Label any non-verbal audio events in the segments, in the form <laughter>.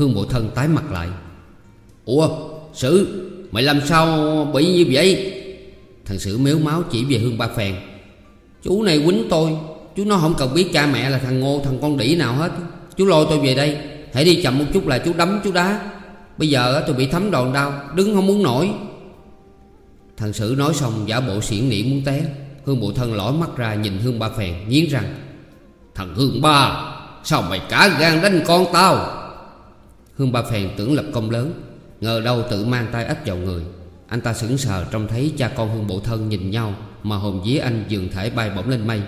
Hương bộ thân tái mặt lại. Ủa, Sử, Mày làm sao bị như vậy? Thằng Sử mếu máu chỉ về Hương ba phèn. Chú này quýnh tôi, Chú nó không cần biết cha mẹ là thằng ngô, thằng con đỉ nào hết. Chú lôi tôi về đây, Hãy đi chậm một chút là chú đấm chú đá. Bây giờ tôi bị thấm đòn đau, Đứng không muốn nổi. Thằng Sử nói xong, giả bộ xiển nỉ muốn té. Hương bộ thân lỏ mắt ra nhìn Hương ba phèn, Nghiến răng. Thằng Hương ba, Sao mày cả gan đánh con tao? Hương ba phèn tưởng lập công lớn, Ngờ đâu tự mang tay ếch vào người. Anh ta sững sờ trông thấy cha con Hương bộ thân nhìn nhau Mà hồn dí anh dường thể bay bổng lên mây.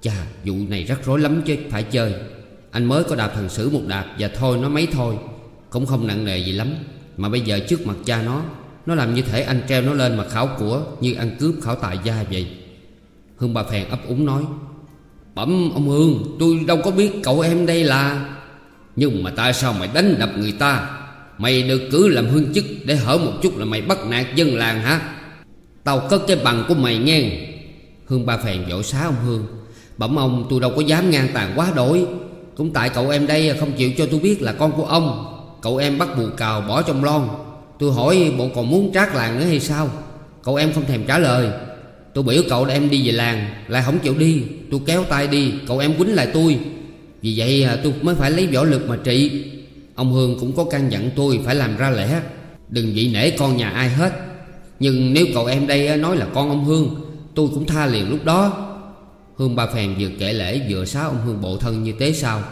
Chà, vụ này rắc rối lắm chứ, phải chơi. Anh mới có đạp thần Sử một đạp Và thôi nó mấy thôi. Cũng không nặng nề gì lắm, Mà bây giờ trước mặt cha nó Nó làm như thể anh treo nó lên mà khảo của Như ăn cướp khảo tài gia vậy. Hương ba phèn ấp úng nói, Bẩm ông Hương, Tôi đâu có biết cậu em đây là. Nhưng mà tại sao mày đánh đập người ta? Mày được cử làm hương chức Để hở một chút là mày bắt nạt dân làng hả? Tao cất cái bằng của mày nghe. Hương ba phèn dỗ xá ông Hương. Bẩm ông, tôi đâu có dám ngang tàn quá đổi. Cũng tại cậu em đây không chịu cho tôi biết là con của ông. Cậu em bắt bù cào bỏ trong lon. Tôi hỏi bộ còn muốn trát làng nữa hay sao? Cậu em không thèm trả lời. Tôi biểu cậu em đi về làng, Lại không chịu đi. Tôi kéo tay đi, Cậu em quýnh lại tôi. Vì vậy à, tôi mới phải lấy võ lực mà trị. Ông Hương cũng có căn dặn tôi phải làm ra lẽ. Đừng dị nể con nhà ai hết. Nhưng nếu cậu em đây à, nói là con ông Hương Tôi cũng tha liền lúc đó. Hương ba phèn vừa kể lễ vừa xá ông Hương bộ thân như thế sao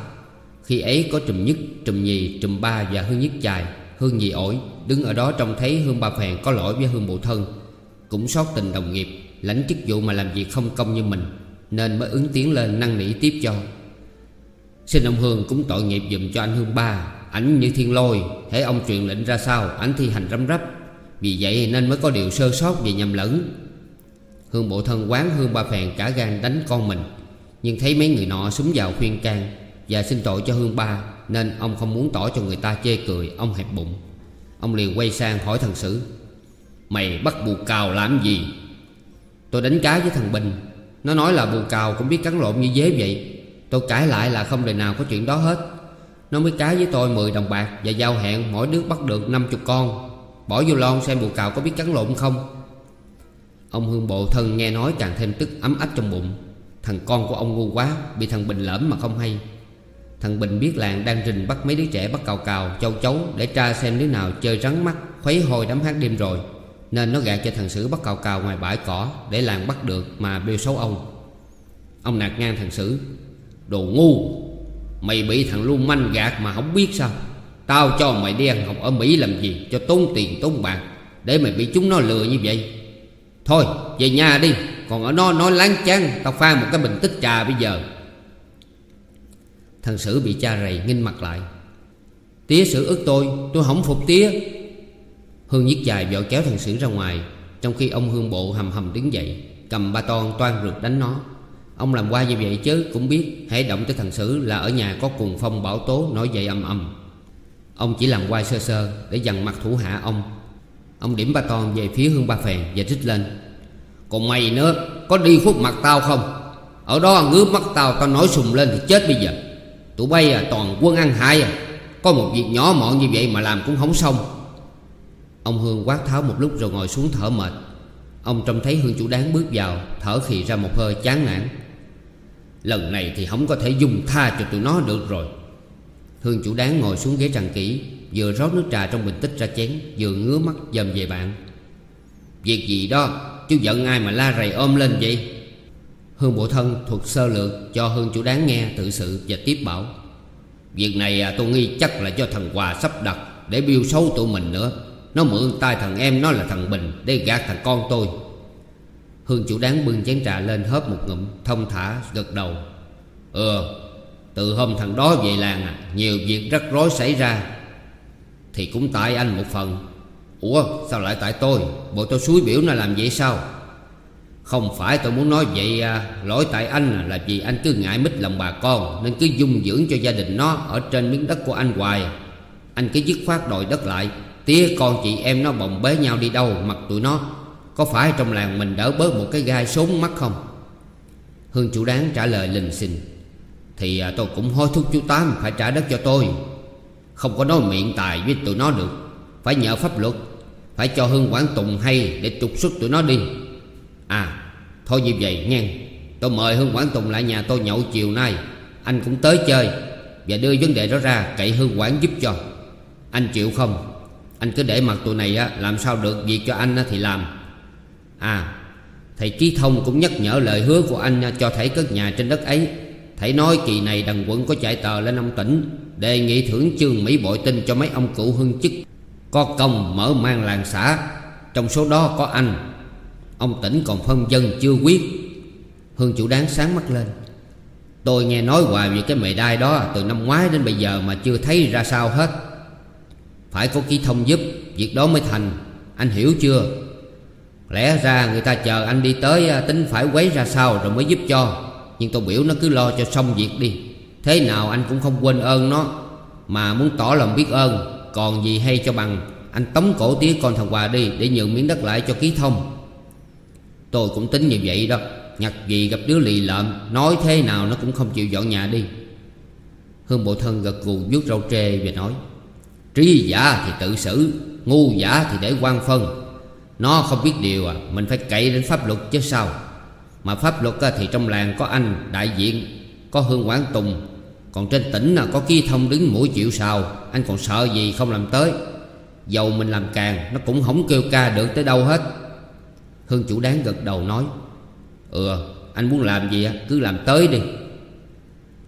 Khi ấy có trùm nhất, trùm nhì, trùm ba và hương nhất chài Hương nhì ổi Đứng ở đó trông thấy Hương ba phèn có lỗi với Hương bộ thân. Cũng sót tình đồng nghiệp Lãnh chức vụ mà làm việc không công như mình Nên mới ứng tiếng lên năn nỉ tiếp cho. Xin ông Hương cũng tội nghiệp dùm cho anh Hương ba. Ảnh như thiên lôi, Thế ông truyền lệnh ra sao, Ảnh thi hành răm rắp. Vì vậy nên mới có điều sơ sót về nhầm lẫn. Hương bộ thân quán Hương ba phèn cả gan đánh con mình, Nhưng thấy mấy người nọ súng vào khuyên can Và xin tội cho Hương ba, Nên ông không muốn tỏ cho người ta chê cười, Ông hẹp bụng. Ông liền quay sang hỏi thằng Sử, Mày bắt bù cào làm gì? Tôi đánh cá với thằng Bình, Nó nói là bù cào cũng biết cắn lộn như dế vậy. Tôi cãi lại là không đời nào có chuyện đó hết. Nó mới cá với tôi 10 đồng bạc Và giao hẹn mỗi đứa bắt được 50 con. Bỏ vô lon xem bù cào có biết cắn lộn không. Ông Hương Bộ thân nghe nói càng thêm tức ấm ách trong bụng. Thằng con của ông ngu quá, Bị thằng Bình lỡm mà không hay. Thằng Bình biết làng đang rình bắt mấy đứa trẻ bắt cào cào, châu chấu Để tra xem đứa nào chơi rắn mắt, Khuấy hồi đám hát đêm rồi. Nên nó gạt cho thằng Sử bắt cào cào ngoài bãi cỏ Để làng bắt được mà bêu xấu ông. Ông nạt ngang thằng Sử. Đồ ngu. Mày bị thằng lưu manh gạt mà không biết sao? Tao cho mày đi ăn học ở Mỹ làm gì Cho tốn tiền tốn bạc Để mày bị chúng nó lừa như vậy? Thôi, về nhà đi, Còn ở nó nói láng chán, Tao pha một cái bình tích trà bây giờ. Thằng Sử bị cha rầy nghinh mặt lại. Tía Sử ức tôi Tôi không phục tía. Hương nhất dài vội kéo thằng Sử ra ngoài, Trong khi ông Hương Bộ hầm hầm đứng dậy, Cầm ba ton toan rượt đánh nó. Ông làm qua như vậy chứ, cũng biết, Hãy động tới thằng Sử là ở nhà có cuồng phong bão tố nổi dậy âm âm Ông chỉ làm quay sơ sơ Để dằn mặt thủ hạ ông. Ông điểm ba ton về phía hương ba phèn và rít lên. Còn mày nữa, Có đi khuất mặt tao không? Ở đó ngứa mắt tao tao nói sùng lên thì chết bây giờ. Tụi bay à toàn quân ăn hại à. Có một việc nhỏ mọn như vậy mà làm cũng không xong. Ông Hương quát tháo một lúc rồi ngồi xuống thở mệt. Ông trông thấy Hương chủ đáng bước vào, Thở khì ra một hơi chán nản. Lần này thì không có thể dùng tha cho tụi nó được rồi. Hương chủ đáng ngồi xuống ghế tràn kỹ Vừa rót nước trà trong bình tích ra chén Vừa ngứa mắt dầm về bạn. Việc gì đó? Chú giận ai mà la rầy ôm lên vậy? Hương bộ thân thuộc sơ lược Cho Hương chủ đáng nghe tự sự và tiếp bảo. Việc này à, tôi nghi chắc là do thằng Hòa sắp đặt Để biêu xấu tụi mình nữa. Nó mượn tay thằng em nó là thằng Bình Để gạt thằng con tôi. Hương chủ đáng bưng chén trà lên hớp một ngụm Thông thả gật đầu. Ừ Từ hôm thằng đó về làng à Nhiều việc rắc rối xảy ra. Thì cũng tại anh một phần. Ủa sao lại tại tôi? Bộ tôi suối biểu nó làm vậy sao? Không phải tôi muốn nói vậy à, Lỗi tại anh à, là vì anh cứ ngại mít lòng bà con Nên cứ dung dưỡng cho gia đình nó Ở trên miếng đất của anh hoài. Anh cứ dứt khoát đòi đất lại Tía con chị em nó bồng bế nhau đi đâu Mặc tụi nó. Có phải trong làng mình đỡ bớt một cái gai sốn mắt không? Hương chủ đáng trả lời lình xình. Thì à, tôi cũng hối thúc chú Tám Phải trả đất cho tôi. Không có nói miệng tài với tụi nó được. Phải nhờ pháp luật. Phải cho Hương Quảng Tùng hay Để trục xuất tụi nó đi. À thôi như vậy nghe Tôi mời Hương Quảng Tùng lại nhà tôi nhậu chiều nay. Anh cũng tới chơi Và đưa vấn đề đó ra cậy Hương Quảng giúp cho. Anh chịu không? Anh cứ để mặt tụi này á, làm sao được việc cho anh á, thì làm. À Thầy Trí Thông cũng nhắc nhở lời hứa của anh cho thầy cất nhà trên đất ấy. Thầy nói kỳ này đằng quận có chạy tờ lên ông tỉnh, Đề nghị thưởng chương Mỹ bội tinh cho mấy ông cụ hưng chức. Có công mở mang làng xã, Trong số đó có anh. Ông tỉnh còn phân dân chưa quyết. Hương chủ đáng sáng mắt lên. Tôi nghe nói hoài về cái mề đai đó Từ năm ngoái đến bây giờ mà chưa thấy ra sao hết. Phải có ký thông giúp, Việc đó mới thành. Anh hiểu chưa? Lẽ ra người ta chờ anh đi tới à, Tính phải quấy ra sao rồi mới giúp cho. Nhưng tôi biểu nó cứ lo cho xong việc đi. Thế nào anh cũng không quên ơn nó. Mà muốn tỏ lòng biết ơn, Còn gì hay cho bằng. Anh tống cổ tía con thằng Hòa đi Để nhường miếng đất lại cho ký thông. Tôi cũng tính như vậy đó. Nhặt gì gặp đứa lì lợm, Nói thế nào nó cũng không chịu dọn nhà đi. Hương bộ thân gật gù vuốt râu trê và nói, Trí giả thì tự xử, Ngu giả thì để quan phân. Nó không biết điều à. Mình phải cậy đến pháp luật chứ sao? Mà pháp luật thì trong làng có anh, Đại diện, Có Hương Quảng Tùng. Còn trên tỉnh là có ký thông đứng mũi chịu sào. Anh còn sợ gì không làm tới. Dầu mình làm càng, Nó cũng không kêu ca được tới đâu hết. Hương chủ đáng gật đầu nói Ừ anh muốn làm gì cứ làm tới đi.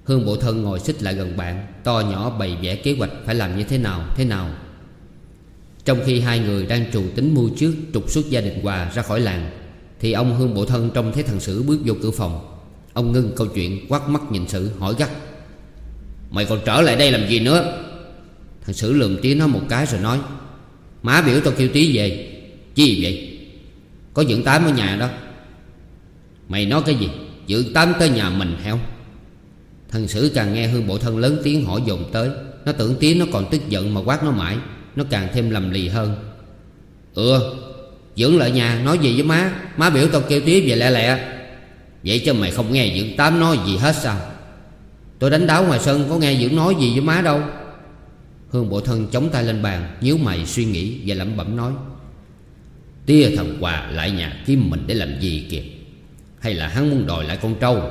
Hương bộ thân ngồi xích lại gần bạn, To nhỏ bày vẽ kế hoạch phải làm như thế nào thế nào. Trong khi hai người đang trù tính mưu trước Trục xuất gia đình Hòa ra khỏi làng, Thì ông Hương bộ thân trông thấy thằng Sử bước vô cửa phòng. Ông ngưng câu chuyện, quát mắt nhìn Sử, hỏi gắt. Mày còn trở lại đây làm gì nữa? Thằng Sử lườm tiếng nó một cái rồi nói, Má biểu tao kêu tí về. Chi vậy? Có dưỡng tám ở nhà đó. Mày nói cái gì? Dưỡng tám tới nhà mình heo? Thằng Sử càng nghe Hương Bộ Thân lớn tiếng hỏi dồn tới, Nó tưởng tiếng nó còn tức giận mà quát nó mãi. Nó càng thêm lầm lì hơn. Ừ Dưỡng lại nhà, nói gì với má? Má biểu tao kêu tía về lẹ lẹ. Vậy chứ mày không nghe Dưỡng Tám nói gì hết sao? Tôi đánh đáo ngoài sân, có nghe Dưỡng nói gì với má đâu. Hương Bộ Thân chống tay lên bàn, nhíu mày suy nghĩ và lẩm bẩm nói, Tia thằng quà lại nhà kiếm mình để làm gì kìa? Hay là hắn muốn đòi lại con trâu?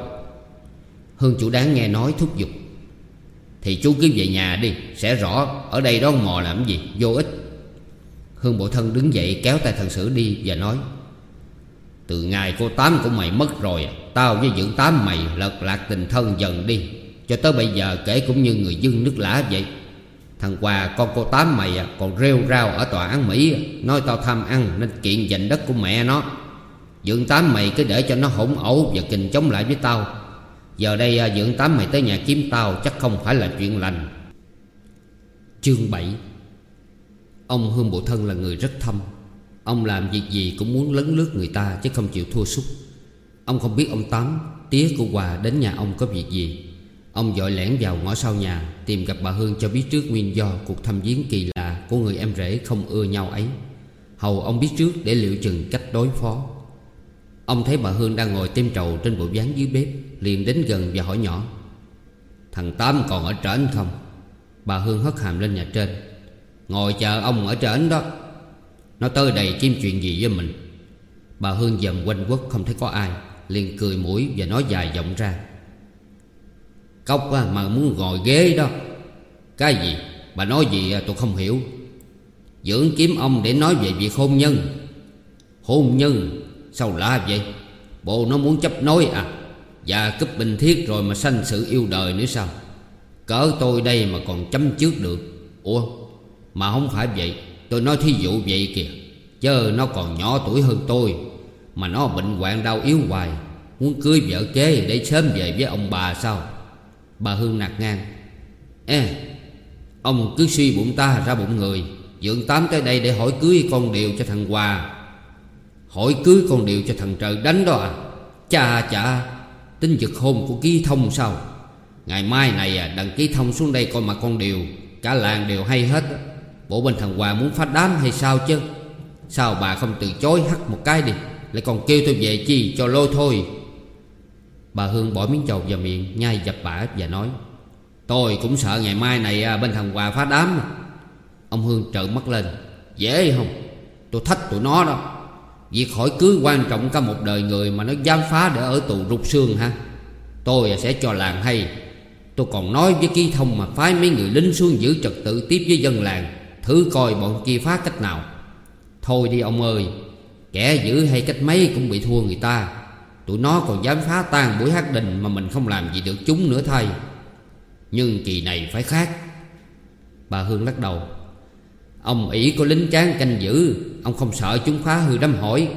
Hương chủ đáng nghe nói thúc giục thì chú cứ về nhà đi, Sẽ rõ ở đây đó mò làm gì, Vô ích. Hương bộ thân đứng dậy kéo tay thần sử đi Và nói, Từ ngày cô Tám của mày mất rồi, Tao với dưỡng Tám mày lật lạc tình thân dần đi. Cho tới bây giờ kể cũng như người dân nước lã vậy. Thằng Hòa con cô Tám mày à, còn rêu rao ở tòa án Mỹ à, Nói tao tham ăn nên kiện giành đất của mẹ nó. Dưỡng Tám mày cứ để cho nó hỗn ẩu và kình chống lại với tao. Giờ đây à, dưỡng Tám mày tới nhà kiếm tao chắc không phải là chuyện lành. Chương 7 Ông Hương Bộ Thân là người rất thâm. Ông làm việc gì cũng muốn lấn lướt người ta chứ không chịu thua sút. Ông không biết ông Tám, Tía của Hòa đến nhà ông có việc gì. Ông dội lẻn vào ngõ sau nhà, Tìm gặp bà Hương cho biết trước nguyên do Cuộc thăm viếng kỳ lạ của người em rể không ưa nhau ấy. Hầu ông biết trước để liệu chừng cách đối phó. Ông thấy bà Hương đang ngồi tem trầu trên bộ ván dưới bếp. Liền đến gần và hỏi nhỏ, Thằng Tám còn ở trển không? Bà Hương hất hàm lên nhà trên, Ngồi chờ ông ở trển đó. Nó tới đây kiếm chuyện gì với mình? Bà Hương dầm quanh quất không thấy có ai, Liền cười mũi và nói dài giọng ra, Cốc mà muốn ngồi ghế đó. Cái gì? Bà nói gì tôi không hiểu. Dưỡng kiếm ông để nói về việc hôn nhân. Hôn nhân? Sao lạ vậy? Bộ nó muốn chấp nối à? Và cấp bình thiết rồi mà sanh sự yêu đời nữa sao? Cỡ tôi đây mà còn chấm trước được. Ủa, Mà không phải vậy. Tôi nói thí dụ vậy kìa. Chứ nó còn nhỏ tuổi hơn tôi. Mà nó bệnh hoạn đau yếu hoài. Muốn cưới vợ kế để sớm về với ông bà sao? Bà Hương nạt ngang. Ê, Ông cứ suy bụng ta ra bụng người. Dượng tám tới đây để hỏi cưới con điều cho thằng Hòa. Hỏi cưới con điều cho thằng trời đánh đó à? Chà chà. Tính giật hôn của ký thông sao? Ngày mai này à đằng ký thông xuống đây coi mà con điều Cả làng đều hay hết. Bộ bên thằng Hòa muốn phát đám hay sao chứ? Sao bà không từ chối hắt một cái đi Lại còn kêu tôi về chi cho lôi thôi? Bà Hương bỏ miếng chầu vào miệng Nhai dập bả và nói Tôi cũng sợ ngày mai này à, bên thằng Hòa phá đám. Ông Hương trợn mắt lên Dễ không? Tôi thách tụi nó đó. Việc hỏi cưới quan trọng cả một đời người Mà nó dám phá để ở tù rụt xương ha Tôi sẽ cho làng hay. Tôi còn nói với ký thông mà phái mấy người lính xuống giữ trật tự tiếp với dân làng, Thử coi bọn kia phá cách nào. Thôi đi ông ơi, Kẻ giữ hay cách mấy cũng bị thua người ta. Tụi nó còn dám phá tan buổi hát đình Mà mình không làm gì được chúng nữa thay. Nhưng kỳ này phải khác. Bà Hương lắc đầu. Ông ỷ có lính tráng canh giữ, Ông không sợ chúng phá hư đám hỏi.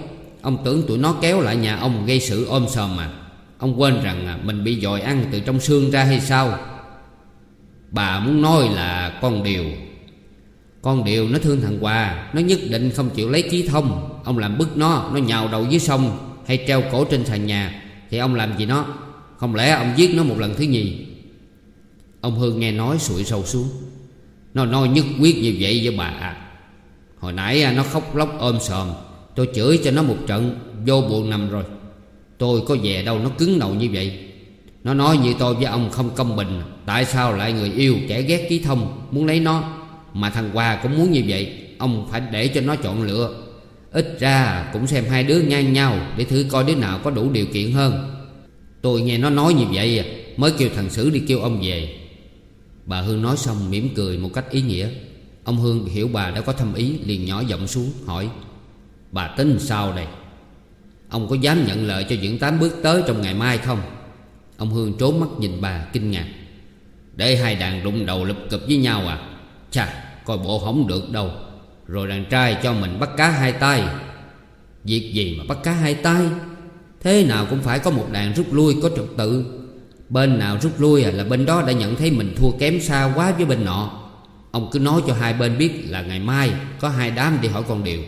Ông tưởng tụi nó kéo lại nhà ông gây sự ôm sòm mà. Ông quên rằng à, mình bị dòi ăn từ trong xương ra hay sao? Bà muốn nói là con điều. Con điều nó thương thằng Hòa, Nó nhất định không chịu lấy ký thông. Ông làm bức nó Nó nhào đầu dưới sông, Hay treo cổ trên sàn nhà, Thì ông làm gì nó? Không lẽ ông giết nó một lần thứ nhì? Ông Hương nghe nói sụi sâu xuống. Nó nói nhất quyết như vậy với bà. À Hồi nãy à, nó khóc lóc ôm sòm. Tôi chửi cho nó một trận, Vô buồn nằm rồi. Tôi có về đâu nó cứng đầu như vậy. Nó nói như tôi với ông không công bình. Tại sao lại người yêu kẻ ghét ký thông Muốn lấy nó? Mà thằng Hòa cũng muốn như vậy. Ông phải để cho nó chọn lựa. Ít ra cũng xem hai đứa ngang nhau Để thử coi đứa nào có đủ điều kiện hơn. Tôi nghe nó nói như vậy à, Mới kêu thằng Sử đi kêu ông về. Bà Hương nói xong mỉm cười một cách ý nghĩa. Ông Hương hiểu bà đã có thâm ý, liền nhỏ giọng xuống, hỏi, Bà tính sao đây? Ông có dám nhận lời cho dưỡng tám bước tới trong ngày mai không? Ông Hương trốn mắt nhìn bà, kinh ngạc. Để hai đàn đụng đầu lập cập với nhau à? Chà, coi bộ không được đâu. Rồi đàn trai cho mình bắt cá hai tay. Việc gì mà bắt cá hai tay? Thế nào cũng phải có một đàn rút lui có trật tự. Bên nào rút lui à là bên đó đã nhận thấy mình thua kém xa quá với bên nọ. Ông cứ nói cho hai bên biết là ngày mai Có hai đám đi hỏi con điều.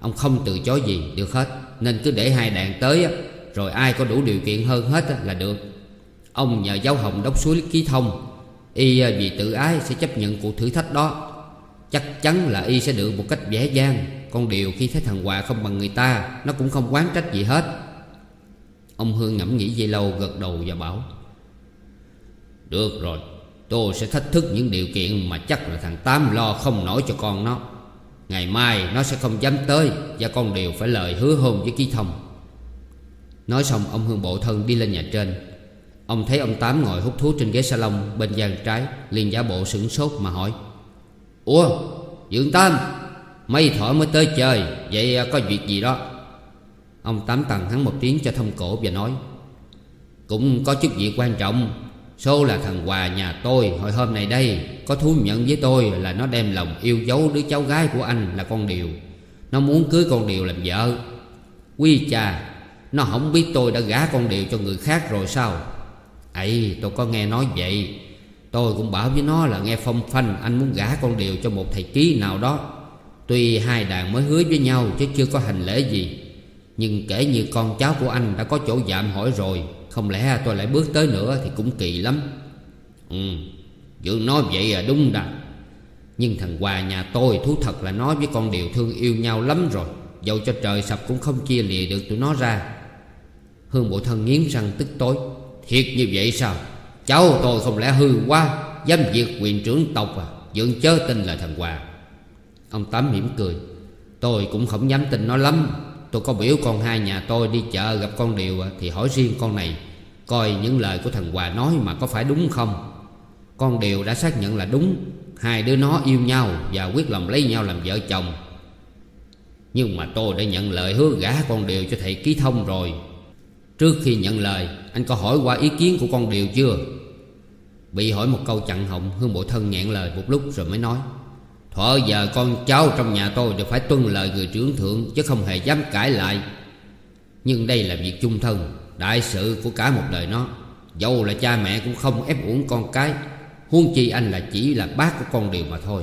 Ông không từ chối gì, được hết. Nên cứ để hai đàn tới Rồi ai có đủ điều kiện hơn hết là được. Ông nhờ giáo hồng đốc suối ký thông. Y à, vì tự ái sẽ chấp nhận cuộc thử thách đó. Chắc chắn là Y sẽ được một cách dễ dàng. Con điều khi thấy thằng Hòa không bằng người ta, Nó cũng không quán trách gì hết. Ông Hương ngẫm nghĩ dây lâu gật đầu và bảo được rồi, Tôi sẽ thách thức những điều kiện mà chắc là thằng Tám lo không nổi cho con nó. Ngày mai nó sẽ không dám tới Và con đều phải lời hứa hôn với ký thông. Nói xong, ông Hương bộ thân đi lên nhà trên. Ông thấy ông Tám ngồi hút thuốc trên ghế salon bên gian trái, liền giả bộ sửng sốt mà hỏi, Ủa, Dương Tam Mấy thỏ mới tới chơi, Vậy có việc gì đó? Ông Tám tặng hắn một tiếng cho thông cổ và nói, Cũng có chút việc quan trọng Số là thằng Hòa nhà tôi Hồi hôm này đây, Có thú nhận với tôi là nó đem lòng yêu dấu đứa cháu gái của anh là con Điều. Nó muốn cưới con Điều làm vợ. Quy cha, Nó không biết tôi đã gả con Điều cho người khác rồi sao? Ấy, tôi có nghe nói vậy. Tôi cũng bảo với nó là nghe phong phanh Anh muốn gả con Điều cho một thầy ký nào đó. Tuy hai đàn mới hứa với nhau Chứ chưa có hành lễ gì. Nhưng kể như con cháu của anh đã có chỗ dạm hỏi rồi không lẽ tôi lại bước tới nữa Thì cũng kỳ lắm. Ừ Dương nói vậy là đúng đó. Nhưng thằng Hòa nhà tôi thú thật là nói với con điều thương yêu nhau lắm rồi. Dẫu cho trời sập cũng không chia lìa được tụi nó ra. Hương bộ thân nghiến răng tức tối. Thiệt như vậy sao? Cháu tôi không lẽ hư quá, Dám diệt quyền trưởng tộc à? Dương chớ tin là thằng Hòa. Ông Tám mỉm cười. Tôi cũng không dám tin nó lắm. Tôi có biểu con hai nhà tôi đi chợ gặp con Điều à, Thì hỏi riêng con này, Coi những lời của thằng Hòa nói mà có phải đúng không? Con Điều đã xác nhận là đúng, Hai đứa nó yêu nhau Và quyết lòng lấy nhau làm vợ chồng. Nhưng mà tôi đã nhận lời hứa gả con Điều cho thầy ký thông rồi. Trước khi nhận lời, Anh có hỏi qua ý kiến của con Điều chưa? Bị hỏi một câu chặn họng, Hương bộ thân nhẹn lời một lúc rồi mới nói. Thọ giờ con cháu trong nhà tôi đều phải tuân lời người trưởng thượng, Chứ không hề dám cãi lại. Nhưng đây là việc chung thân, Đại sự của cả một đời nó. Dẫu là cha mẹ cũng không ép uổng con cái, Huống chi anh là chỉ là bác của con điều mà thôi.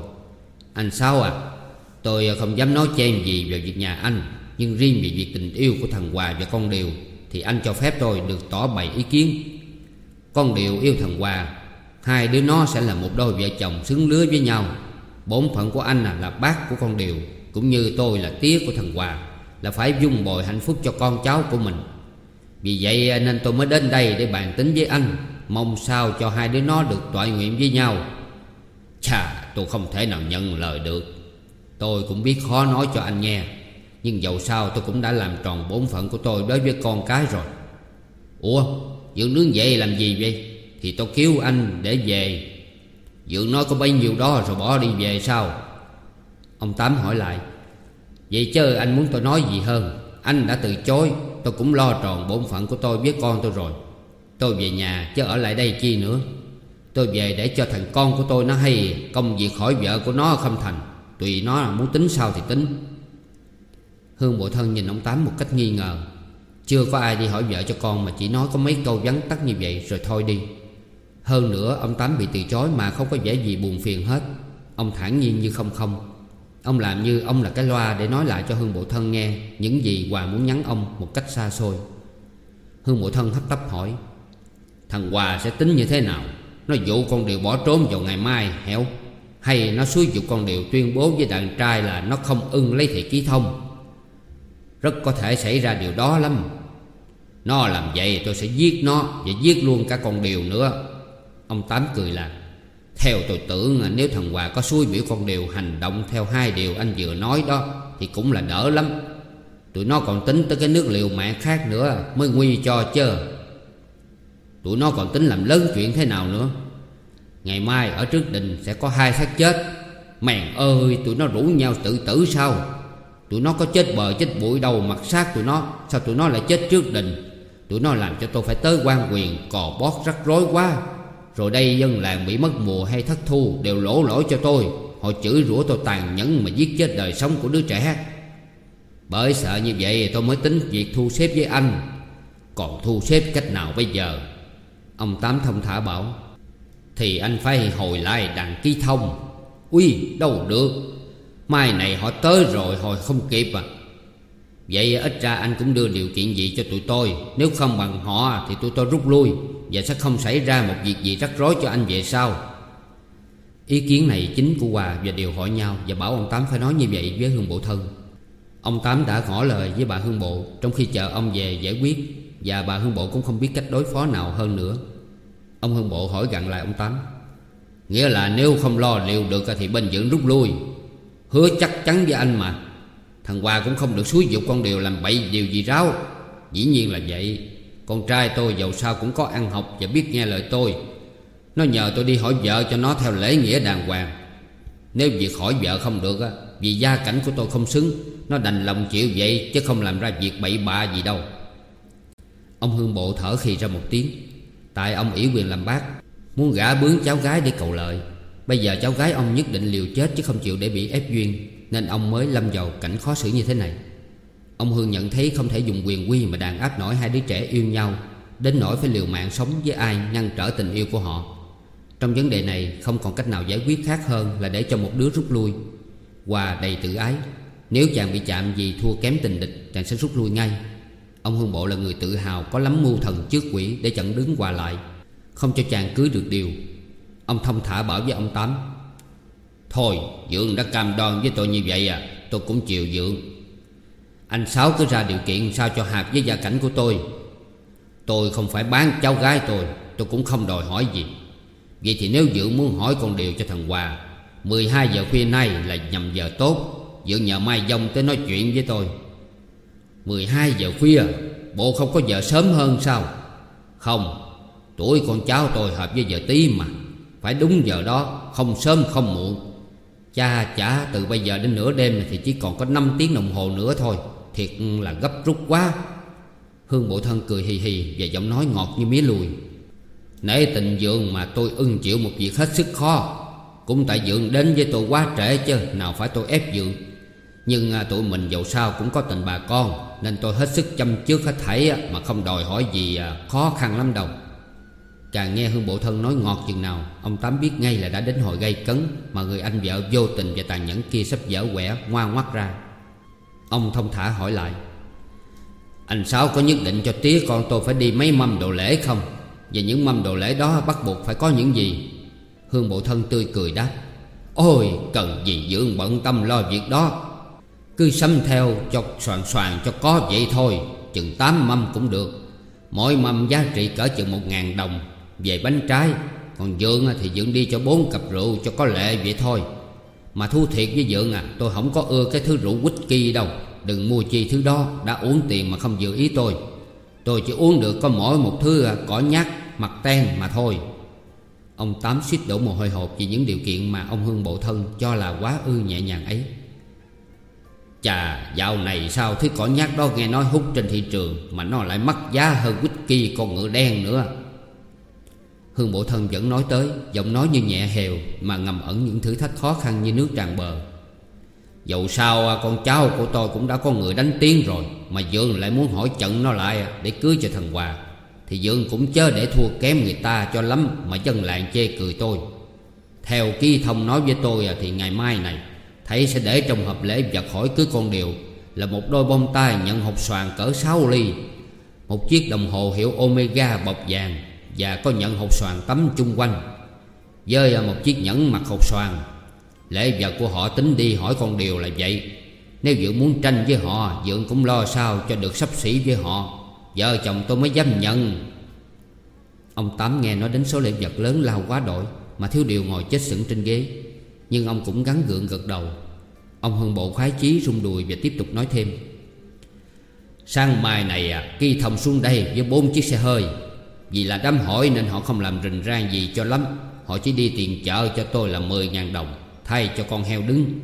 Anh sao à Tôi không dám nói chen gì về việc nhà anh, Nhưng riêng về việc tình yêu của thằng Hòa và con điều, Thì anh cho phép tôi được tỏ bày ý kiến. Con điều yêu thằng Hòa, Hai đứa nó sẽ là một đôi vợ chồng xứng lứa với nhau. Bổn phận của anh là, là bác của con điều Cũng như tôi là tía của thằng Hòa Là phải dung bồi hạnh phúc cho con cháu của mình. Vì vậy nên tôi mới đến đây để bàn tính với anh Mong sao cho hai đứa nó được tọa nguyện với nhau. Chà tôi không thể nào nhận lời được. Tôi cũng biết khó nói cho anh nghe Nhưng dầu sao tôi cũng đã làm tròn bổn phận của tôi đối với con cái rồi. Ủa dưỡng nướng vậy làm gì vậy? Thì tôi kêu anh để về. Dượng nói có bấy nhiêu đó rồi bỏ đi về sao Ông Tám hỏi lại, Vậy chứ anh muốn tôi nói gì hơn? Anh đã từ chối, Tôi cũng lo tròn bổn phận của tôi với con tôi rồi. Tôi về nhà chứ ở lại đây chi nữa. Tôi về để cho thằng con của tôi nó hay, Công việc khỏi vợ của nó không thành. Tùy nó là muốn tính sao thì tính. Hương bộ thân nhìn ông Tám một cách nghi ngờ. Chưa có ai đi hỏi vợ cho con Mà chỉ nói có mấy câu vắn tắt như vậy, rồi thôi đi. Hơn nữa, ông Tám bị từ chối Mà không có vẻ gì buồn phiền hết. Ông thản nhiên như không không. Ông làm như ông là cái loa để nói lại cho Hương Bộ Thân nghe Những gì Hòa muốn nhắn ông một cách xa xôi. Hương Bộ Thân hấp tấp hỏi, Thằng Hòa sẽ tính như thế nào? Nó dụ con điều bỏ trốn vào ngày mai hẻo, hay nó xúi dục con điều tuyên bố với đàn trai là nó không ưng lấy thị ký thông? Rất có thể xảy ra điều đó lắm. Nó làm vậy tôi sẽ giết nó Và giết luôn cả con điều nữa. Ông Tám cười là, Theo tôi tưởng, nếu thằng Hòa có xui biểu con điều hành động theo hai điều anh vừa nói đó, Thì cũng là đỡ lắm. Tụi nó còn tính tới cái nước liều mạng khác nữa, Mới nguy cho chơ Tụi nó còn tính làm lớn chuyện thế nào nữa? Ngày mai ở trước đình sẽ có hai xác chết. Mèn ơi, tụi nó rủ nhau tự tử sao? Tụi nó có chết bờ chết bụi đâu mặt xác tụi nó, Sao tụi nó lại chết trước đình? Tụi nó làm cho tôi phải tới quan quyền Cò bót rắc rối quá. Rồi đây dân làng bị mất mùa hay thất thu Đều lỗ lỗi cho tôi. Họ chửi rủa tôi tàn nhẫn mà giết chết đời sống của đứa trẻ. Bởi sợ như vậy tôi mới tính việc thu xếp với anh. Còn thu xếp cách nào bây giờ? Ông Tám thông thả bảo, thì anh phải hồi lại đằng ký thông. Uy đâu được. Mai này họ tới rồi hồi không kịp à. Vậy ít ra anh cũng đưa điều kiện gì cho tụi tôi. Nếu không bằng họ thì tụi tôi rút lui Và sẽ không xảy ra một việc gì rắc rối cho anh về sau. Ý kiến này chính của Hòa và đều hỏi nhau Và bảo ông Tám phải nói như vậy với Hương Bộ Thân. Ông Tám đã ngỏ lời với bà Hương Bộ Trong khi chờ ông về giải quyết Và bà Hương Bộ cũng không biết cách đối phó nào hơn nữa. Ông hương Bộ hỏi gặn lại ông Tám. Nghĩa là nếu không lo liệu được thì bên dưỡng rút lui. Hứa chắc chắn với anh mà. Thằng Hòa cũng không được xúi dục con điều làm bậy điều gì ráo. Dĩ nhiên là vậy. Con trai tôi giàu sao cũng có ăn học và biết nghe lời tôi. Nó nhờ tôi đi hỏi vợ cho nó theo lễ nghĩa đàng hoàng. Nếu việc hỏi vợ không được á, Vì gia cảnh của tôi không xứng, Nó đành lòng chịu vậy chứ không làm ra việc bậy bạ gì đâu. Ông Hương Bộ thở khì ra một tiếng. Tại ông ủy quyền làm bác, Muốn gả bướng cháu gái để cầu lợi. Bây giờ cháu gái ông nhất định liều chết Chứ không chịu để bị ép duyên. Nên ông mới lâm vào cảnh khó xử như thế này. Ông Hương nhận thấy không thể dùng quyền quy Mà đàn áp nổi hai đứa trẻ yêu nhau, Đến nỗi phải liều mạng sống với ai Ngăn trở tình yêu của họ. Trong vấn đề này, không còn cách nào giải quyết khác hơn Là để cho một đứa rút lui. Hòa đầy tự ái, Nếu chàng bị chạm gì thua kém tình địch, Chàng sẽ rút lui ngay. Ông Hương Bộ là người tự hào Có lắm mưu thần trước quỷ để chặn đứng hòa lại, Không cho chàng cưới được điều. Ông thông thả bảo với ông Tám Thôi Dượng đã cam đoan với tôi như vậy à Tôi cũng chịu Dượng Anh Sáu cứ ra điều kiện sao cho hạt với gia cảnh của tôi? Tôi không phải bán cháu gái tôi Tôi cũng không đòi hỏi gì. Vậy thì nếu Dượng muốn hỏi con điều cho thằng Hòa 12 giờ khuya nay là nhầm giờ tốt. Dượng nhờ Mai Dông tới nói chuyện với tôi. 12 giờ khuya, Bộ không có giờ sớm hơn sao? Không, Tuổi con cháu tôi hợp với giờ tí mà. Phải đúng giờ đó, Không sớm không muộn. Cha chả từ bây giờ đến nửa đêm Thì chỉ còn có 5 tiếng đồng hồ nữa thôi. Thiệt là gấp rút quá. Hương bộ thân cười hì hì Và giọng nói ngọt như mía lùi. Nể tình dượng mà tôi ưng chịu một việc hết sức khó. Cũng tại dượng đến với tôi quá trễ chứ, Nào phải tôi ép dượng. Nhưng à, tụi mình dầu sao cũng có tình bà con, Nên tôi hết sức chăm trước hết thảy Mà không đòi hỏi gì à, khó khăn lắm đâu. Càng nghe Hương Bộ Thân nói ngọt chừng nào, Ông Tám biết ngay là đã đến hồi gây cấn Mà người anh vợ vô tình và tàn nhẫn kia sắp dở quẻ ngoa ngoắt ra. Ông thông thả hỏi lại, Anh Sáu có nhất định cho tía con tôi phải đi mấy mâm đồ lễ không? Và những mâm đồ lễ đó bắt buộc phải có những gì? Hương Bộ Thân tươi cười đáp, Ôi, cần gì dưỡng bận tâm lo việc đó. Cứ sắm theo cho soàn soàn cho có vậy thôi, Chừng tám mâm cũng được. Mỗi mâm giá trị cỡ chừng một ngàn đồng. Về bánh trái. Còn Dượng thì Dượng đi cho bốn cặp rượu cho có lệ vậy thôi. Mà thu thiệt với Dượng à Tôi không có ưa cái thứ rượu whisky đâu. Đừng mua chi thứ đó, Đã uống tiền mà không dự ý tôi. Tôi chỉ uống được có mỗi một thứ à, cỏ nhát, Mặt ten mà thôi. Ông Tám suýt đổ mồ hôi hột Vì những điều kiện mà ông Hương Bộ Thân Cho là quá ư nhẹ nhàng ấy. Chà, dạo này sao thứ cỏ nhát đó nghe nói hút trên thị trường Mà nó lại mắc giá hơn whisky con ngựa đen nữa. Hương Bộ Thân vẫn nói tới, Giọng nói như nhẹ hều Mà ngầm ẩn những thử thách khó khăn như nước tràn bờ. Dẫu sao à, con cháu của tôi cũng đã có người đánh tiếng rồi, Mà Dương lại muốn hỏi trận nó lại à, Để cưới cho thằng Hòa. Thì Dương cũng chớ để thua kém người ta cho lắm Mà dân làng chê cười tôi. Theo ký thông nói với tôi à, Thì ngày mai này Thầy sẽ để trong hộp lễ vật hỏi cưới con điều Là một đôi bông tai nhận hộp xoàn cỡ 6 ly, Một chiếc đồng hồ hiệu Omega bọc vàng. Và có nhận hộp xoàn tấm chung quanh. Với à, một chiếc nhẫn mặt hộp xoàn Lễ vật của họ tính đi hỏi con điều là vậy. Nếu Dượng muốn tranh với họ Dượng cũng lo sao cho được sắp xỉ với họ. Vợ chồng tôi mới dám nhận. Ông Tám nghe nói đến số lễ vật lớn lao quá đổi Mà thiếu điều ngồi chết sững trên ghế. Nhưng ông cũng gắn gượng gật đầu. Ông hưng bộ khoái chí rung đùi và tiếp tục nói thêm. Sang mai này à, Kỳ thông xuống đây với bốn chiếc xe hơi vì là đám hỏi nên họ không làm rình rang gì cho lắm. Họ chỉ đi tiền chợ cho tôi là 10.000 đồng, Thay cho con heo đứng.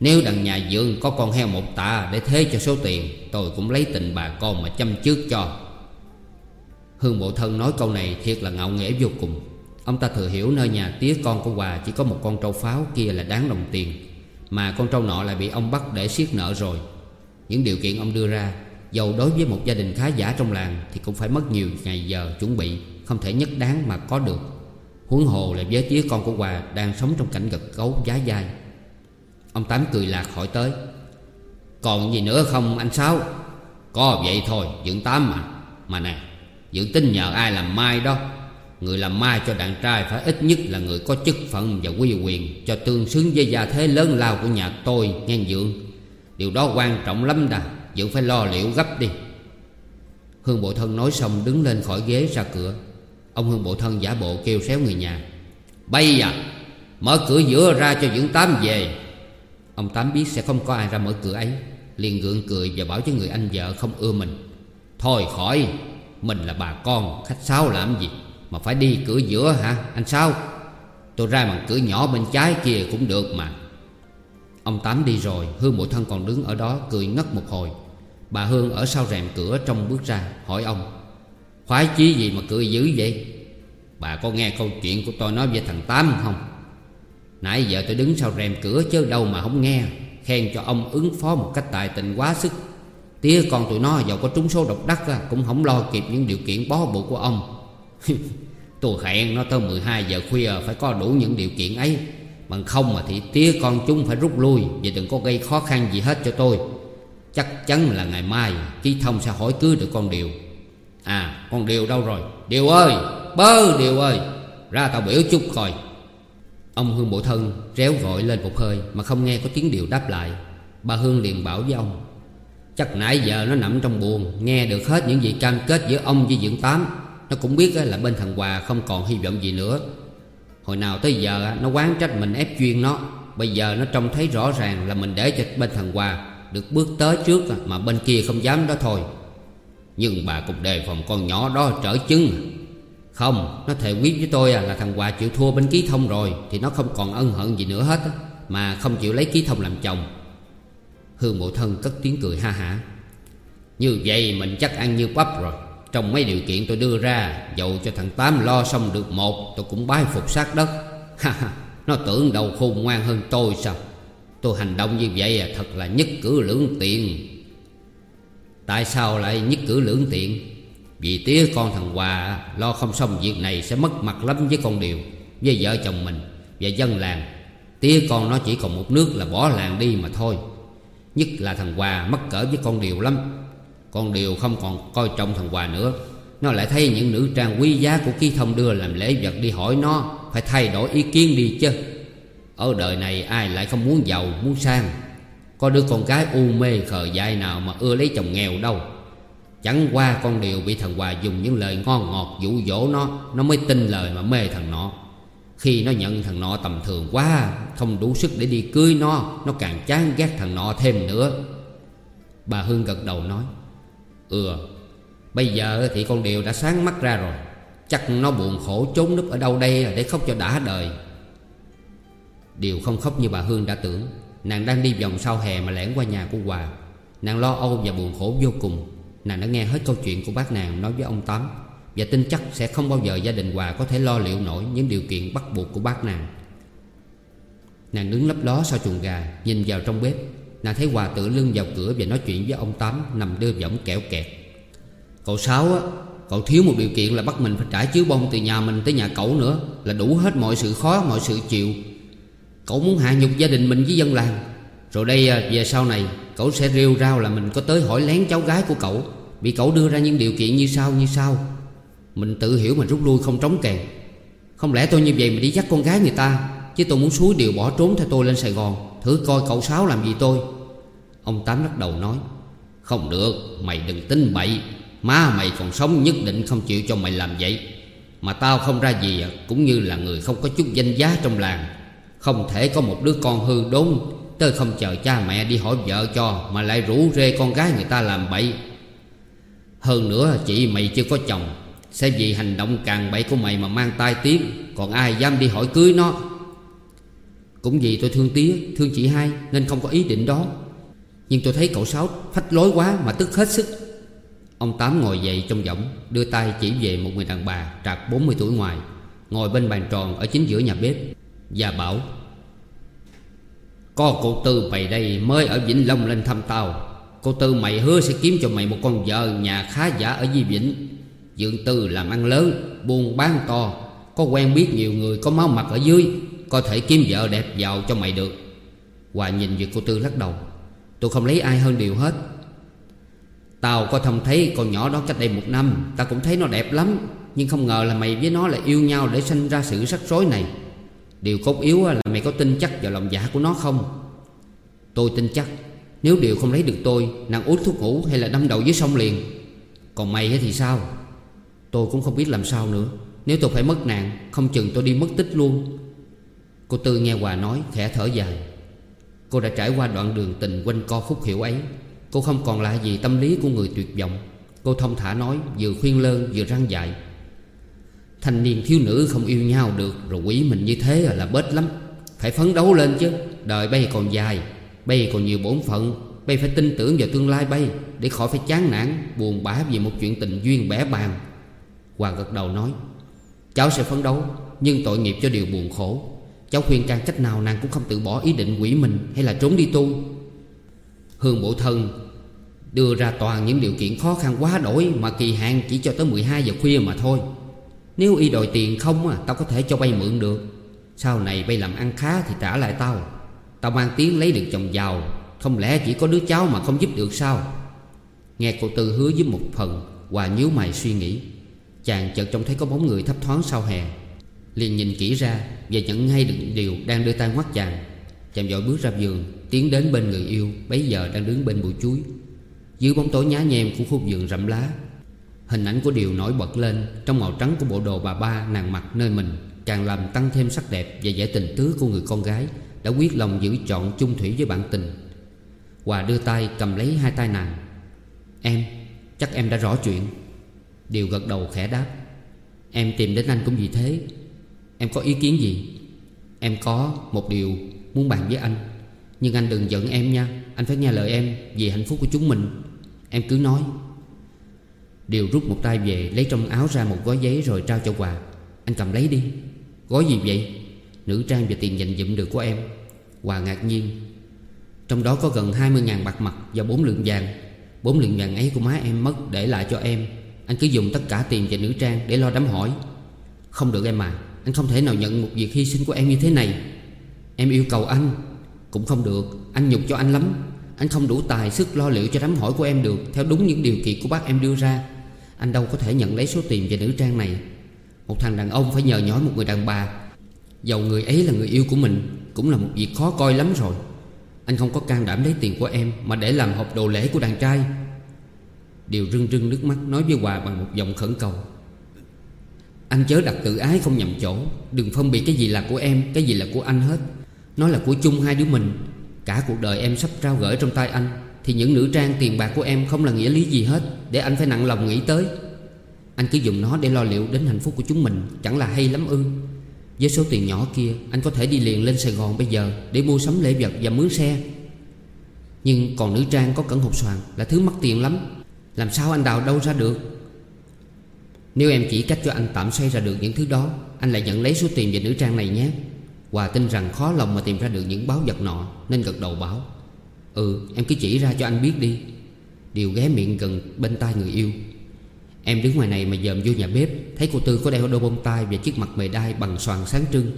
Nếu đằng nhà Dương có con heo một tạ Để thế cho số tiền, Tôi cũng lấy tình bà con mà chăm trước cho. Hương Bộ Thân nói câu này thiệt là ngạo nghễ vô cùng. Ông ta thừa hiểu nơi nhà tía con của Hòa Chỉ có một con trâu pháo kia là đáng đồng tiền, Mà con trâu nọ lại bị ông bắt để siết nợ rồi. Những điều kiện ông đưa ra Dầu đối với một gia đình khá giả trong làng Thì cũng phải mất nhiều ngày giờ chuẩn bị, Không thể nhất đáng mà có được. Huống hồ là với tía con của Hòa Đang sống trong cảnh gật gấu giá dai. Ông Tám cười lạc hỏi tới, Còn gì nữa không anh Sáu? Có vậy thôi, Dưỡng Tám mà. Mà nè, Dưỡng tin nhờ ai làm mai đó? Người làm mai cho đàn trai phải ít nhất là người có chức phận và quy quyền Cho tương xứng với gia thế lớn lao của nhà tôi nghe dưỡng. Điều đó quan trọng lắm đà. Vẫn phải lo liệu gấp đi. Hương Bộ Thân nói xong đứng lên khỏi ghế ra cửa. Ông Hương Bộ Thân giả bộ kêu xéo người nhà. Bây à Mở cửa giữa ra cho Dưỡng Tám về. Ông Tám biết sẽ không có ai ra mở cửa ấy. Liền gượng cười và bảo với người anh vợ không ưa mình. Thôi khỏi, Mình là bà con, khách sáo làm gì Mà phải đi cửa giữa hả, anh sao Tôi ra bằng cửa nhỏ bên trái kia cũng được mà. Ông Tám đi rồi, Hương Bộ Thân còn đứng ở đó cười ngất một hồi. Bà Hương ở sau rèm cửa trong bước ra, hỏi ông, Khoái chí gì mà cười dữ vậy? Bà có nghe câu chuyện của tôi nói về thằng Tám không? Nãy giờ tôi đứng sau rèm cửa chứ đâu mà không nghe, Khen cho ông ứng phó một cách tài tình quá sức. Tía con tụi nó giàu có trúng số độc đắc Cũng không lo kịp những điều kiện bó buộc của ông. <laughs> Tôi hẹn nó tới 12 giờ khuya Phải có đủ những điều kiện ấy, Bằng không mà thì tía con chúng phải rút lui Và đừng có gây khó khăn gì hết cho tôi. Chắc chắn là ngày mai Chí thông sẽ hỏi cưới được con điều. À con Điều đâu rồi? Điều ơi, bơ Điều ơi. Ra tao biểu chút coi. Ông Hương Bộ Thân réo gọi lên một hơi Mà không nghe có tiếng Điều đáp lại. Bà Hương liền bảo với ông, Chắc nãy giờ nó nằm trong buồn, Nghe được hết những gì cam kết giữa ông với Dưỡng Tám. Nó cũng biết là bên thằng Hòa không còn hy vọng gì nữa. Hồi nào tới giờ nó quán trách mình ép chuyên nó. Bây giờ nó trông thấy rõ ràng là mình để cho bên thằng Hòa được bước tới trước à, mà bên kia không dám đó thôi. Nhưng bà cũng đề phòng con nhỏ đó trở chứng Không, Nó thề quyết với tôi à, là thằng Hòa chịu thua bên ký thông rồi, Thì nó không còn ân hận gì nữa hết Mà không chịu lấy ký thông làm chồng. Hương mộ thân cất tiếng cười ha hả. Như vậy mình chắc ăn như bắp rồi. Trong mấy điều kiện tôi đưa ra, Dầu cho thằng Tám lo xong được một, Tôi cũng bái phục sát đất. Ha ha, Nó tưởng đầu khôn ngoan hơn tôi sao? Tôi hành động như vậy à, thật là nhất cử lưỡng tiện. Tại sao lại nhất cử lưỡng tiện? Vì tía con thằng Hòa à, Lo không xong việc này sẽ mất mặt lắm với con Điều Với vợ chồng mình Và dân làng. Tía con nó chỉ còn một nước là bỏ làng đi mà thôi. Nhất là thằng Hòa mất cỡ với con Điều lắm. Con Điều không còn coi trọng thằng Hòa nữa. Nó lại thấy những nữ trang quý giá của ký thông đưa làm lễ vật đi hỏi nó Phải thay đổi ý kiến đi chứ. Ở đời này ai lại không muốn giàu, muốn sang? Có đứa con gái u mê khờ dại nào mà ưa lấy chồng nghèo đâu? Chẳng qua con Điều bị thằng Hòa dùng những lời ngon ngọt, dụ dỗ nó Nó mới tin lời mà mê thằng nọ. Khi nó nhận thằng nọ tầm thường quá, Không đủ sức để đi cưới nó Nó càng chán ghét thằng nọ thêm nữa. Bà Hương gật đầu nói Ừ Bây giờ thì con Điều đã sáng mắt ra rồi. Chắc nó buồn khổ trốn núp ở đâu đây Để khóc cho đã đời. Điều không khóc như bà Hương đã tưởng. Nàng đang đi vòng sau hè mà lẻn qua nhà của Hòa. Nàng lo âu và buồn khổ vô cùng. Nàng đã nghe hết câu chuyện của bác nàng nói với ông Tám Và tin chắc sẽ không bao giờ gia đình Hòa có thể lo liệu nổi những điều kiện bắt buộc của bác nàng. Nàng đứng lấp ló sau chuồng gà, Nhìn vào trong bếp. Nàng thấy Hòa tự lưng vào cửa và nói chuyện với ông Tám Nằm đưa võng kẹo kẹt. Cậu Sáu á, Cậu thiếu một điều kiện là bắt mình phải trải chiếu bông từ nhà mình tới nhà cậu nữa, Là đủ hết mọi sự khó, mọi sự chịu. Cậu muốn hạ nhục gia đình mình với dân làng. Rồi đây à, về sau này, Cậu sẽ rêu rao là mình có tới hỏi lén cháu gái của cậu, Bị cậu đưa ra những điều kiện như sau như sau. Mình tự hiểu mà rút lui không trống kèn. Không lẽ tôi như vậy mà đi dắt con gái người ta, Chứ tôi muốn suối điều bỏ trốn theo tôi lên Sài Gòn, Thử coi cậu Sáu làm gì tôi. Ông Tám lắc đầu nói, Không được, mày đừng tin bậy. Má mày còn sống nhất định không chịu cho mày làm vậy. Mà tao không ra gì à, Cũng như là người không có chút danh giá trong làng. Không thể có một đứa con hư đốn. Tớ không chờ cha mẹ đi hỏi vợ cho, Mà lại rủ rê con gái người ta làm bậy. Hơn nữa, chị mày chưa có chồng. Sẽ vì hành động càng bậy của mày mà mang tai tiếng. Còn ai dám đi hỏi cưới nó? Cũng vì tôi thương tía, Thương chị hai, Nên không có ý định đó. Nhưng tôi thấy cậu Sáu phách lối quá Mà tức hết sức. Ông Tám ngồi dậy trong giọng, Đưa tay chỉ về một người đàn bà Trạc 40 tuổi ngoài, Ngồi bên bàn tròn ở chính giữa nhà bếp. Và bảo, Có cô Tư mày đây mới ở Vĩnh Long lên thăm tao. Cô Tư mày hứa sẽ kiếm cho mày một con vợ nhà khá giả ở Di Vĩnh. Dượng Tư làm ăn lớn, Buôn bán to. Có quen biết nhiều người có máu mặt ở dưới, Có thể kiếm vợ đẹp giàu cho mày được. Hòa nhìn việc cô Tư lắc đầu, Tôi không lấy ai hơn điều hết. Tao có thông thấy con nhỏ đó cách đây một năm, Tao cũng thấy nó đẹp lắm. Nhưng không ngờ là mày với nó lại yêu nhau Để sinh ra sự rắc rối này. Điều cốt yếu là mày có tin chắc vào lòng dạ của nó không? Tôi tin chắc. Nếu điều không lấy được tôi Nàng uống thuốc ngủ hay là đâm đầu dưới sông liền. Còn mày thì sao? Tôi cũng không biết làm sao nữa. Nếu tôi phải mất nàng, Không chừng tôi đi mất tích luôn. Cô Tư nghe Hòa nói, khẽ thở dài. Cô đã trải qua đoạn đường tình quanh co khúc hiểu ấy. Cô không còn là gì tâm lý của người tuyệt vọng. Cô thông thả nói, Vừa khuyên lơn, vừa răng dạy. Thanh niên thiếu nữ không yêu nhau được, Rồi quỷ mình như thế là bết lắm. Phải phấn đấu lên chứ. Đời bay còn dài Bay còn nhiều bổn phận. Bay phải tin tưởng vào tương lai bay Để khỏi phải chán nản, Buồn bã vì một chuyện tình duyên bẻ bàn Hoàng gật đầu nói, Cháu sẽ phấn đấu, Nhưng tội nghiệp cho điều buồn khổ. Cháu khuyên can cách nào nàng cũng không tự bỏ ý định quỷ mình Hay là trốn đi tu. Hương bộ thân Đưa ra toàn những điều kiện khó khăn quá đổi Mà kỳ hạn chỉ cho tới 12 giờ khuya mà thôi. Nếu y đòi tiền không à, Tao có thể cho bay mượn được. Sau này bay làm ăn khá thì trả lại tao. Tao mang tiếng lấy được chồng giàu. Không lẽ chỉ có đứa cháu mà không giúp được sao? Nghe cô Tư hứa với một phần Hòa nhíu mày suy nghĩ. Chàng chợt trông thấy có bóng người thấp thoáng sau hè. Liền nhìn kỹ ra Và nhận ngay được điều đang đưa tay ngoắt chàng. Chàng vội bước ra giường Tiến đến bên người yêu Bấy giờ đang đứng bên bụi chuối. Dưới bóng tối nhá nhem của khu vườn rậm lá Hình ảnh của Điều nổi bật lên Trong màu trắng của bộ đồ bà ba nàng mặc nơi mình Càng làm tăng thêm sắc đẹp Và vẻ tình tứ của người con gái Đã quyết lòng giữ chọn chung thủy với bạn tình. Hòa đưa tay cầm lấy hai tay nàng. Em, Chắc em đã rõ chuyện. Điều gật đầu khẽ đáp. Em tìm đến anh cũng vì thế. Em có ý kiến gì? Em có một điều muốn bàn với anh. Nhưng anh đừng giận em nha. Anh phải nghe lời em vì hạnh phúc của chúng mình. Em cứ nói. Điều rút một tay về, Lấy trong áo ra một gói giấy rồi trao cho Hòa. Anh cầm lấy đi. Gói gì vậy? Nữ trang và tiền dành dụm được của em. Hòa ngạc nhiên. Trong đó có gần 20 ngàn bạc mặt và 4 lượng vàng. 4 lượng vàng ấy của má em mất để lại cho em. Anh cứ dùng tất cả tiền và nữ trang để lo đám hỏi. Không được em à Anh không thể nào nhận một việc hy sinh của em như thế này. Em yêu cầu anh. Cũng không được, Anh nhục cho anh lắm. Anh không đủ tài sức lo liệu cho đám hỏi của em được, Theo đúng những điều kiện của bác em đưa ra. Anh đâu có thể nhận lấy số tiền về nữ trang này. Một thằng đàn ông phải nhờ nhói một người đàn bà. Dầu người ấy là người yêu của mình, Cũng là một việc khó coi lắm rồi. Anh không có can đảm lấy tiền của em Mà để làm hộp đồ lễ của đàn trai. Điều rưng rưng nước mắt nói với Hòa bằng một giọng khẩn cầu. Anh chớ đặt tự ái không nhầm chỗ. Đừng phân biệt cái gì là của em, Cái gì là của anh hết. Nó là của chung hai đứa mình. Cả cuộc đời em sắp trao gửi trong tay anh. Thì những nữ trang tiền bạc của em không là nghĩa lý gì hết, Để anh phải nặng lòng nghĩ tới. Anh cứ dùng nó để lo liệu đến hạnh phúc của chúng mình, Chẳng là hay lắm ư. Với số tiền nhỏ kia, Anh có thể đi liền lên Sài Gòn bây giờ Để mua sắm lễ vật và mướn xe. Nhưng còn nữ trang có cẩn hộp xoàn Là thứ mắc tiền lắm. Làm sao anh đào đâu ra được? Nếu em chỉ cách cho anh tạm xoay ra được những thứ đó, Anh lại nhận lấy số tiền về nữ trang này nhé. Hòa tin rằng khó lòng mà tìm ra được những báo vật nọ, Nên gật đầu bảo. Ừ em cứ chỉ ra cho anh biết đi. Điều ghé miệng gần bên tai người yêu. Em đứng ngoài này mà dòm vô nhà bếp, Thấy cô Tư có đeo đôi bông tai và chiếc mặt mề đai bằng xoàn sáng trưng.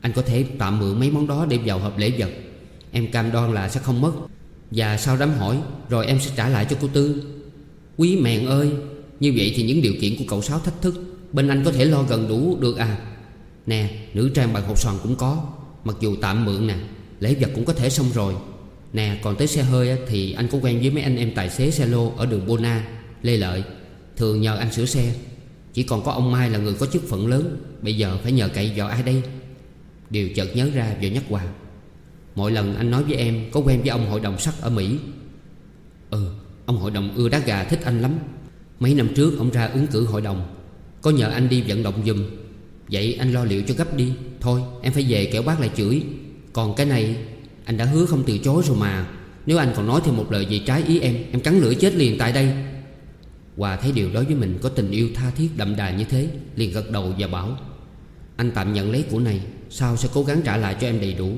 Anh có thể tạm mượn mấy món đó để vào hộp lễ vật. Em cam đoan là sẽ không mất. Và sau đám hỏi, Rồi em sẽ trả lại cho cô Tư. Quý mẹn ơi, Như vậy thì những điều kiện của cậu Sáu thách thức, Bên anh có thể lo gần đủ được à? Nè, nữ trang bằng hộp xoàn cũng có. Mặc dù tạm mượn nè, Lễ vật cũng có thể xong rồi. Nè, còn tới xe hơi thì anh có quen với mấy anh em tài xế xe lô Ở đường Bona, Lê Lợi. Thường nhờ anh sửa xe. Chỉ còn có ông Mai là người có chức phận lớn. Bây giờ phải nhờ cậy vào ai đây? Điều chợt nhớ ra và nhắc Hoàng Mỗi lần anh nói với em, Có quen với ông hội đồng sắt ở Mỹ. Ừ Ông hội đồng ưa đá gà thích anh lắm. Mấy năm trước, ông ra ứng cử hội đồng. Có nhờ anh đi vận động giùm. Vậy anh lo liệu cho gấp đi. Thôi, em phải về kẻo bác lại chửi. Còn cái này anh đã hứa không từ chối rồi mà. Nếu anh còn nói thêm một lời gì trái ý em Em cắn lưỡi chết liền tại đây. Hòa thấy điều đối với mình có tình yêu tha thiết đậm đà như thế, Liền gật đầu và bảo, Anh tạm nhận lấy của này, Sau sẽ cố gắng trả lại cho em đầy đủ.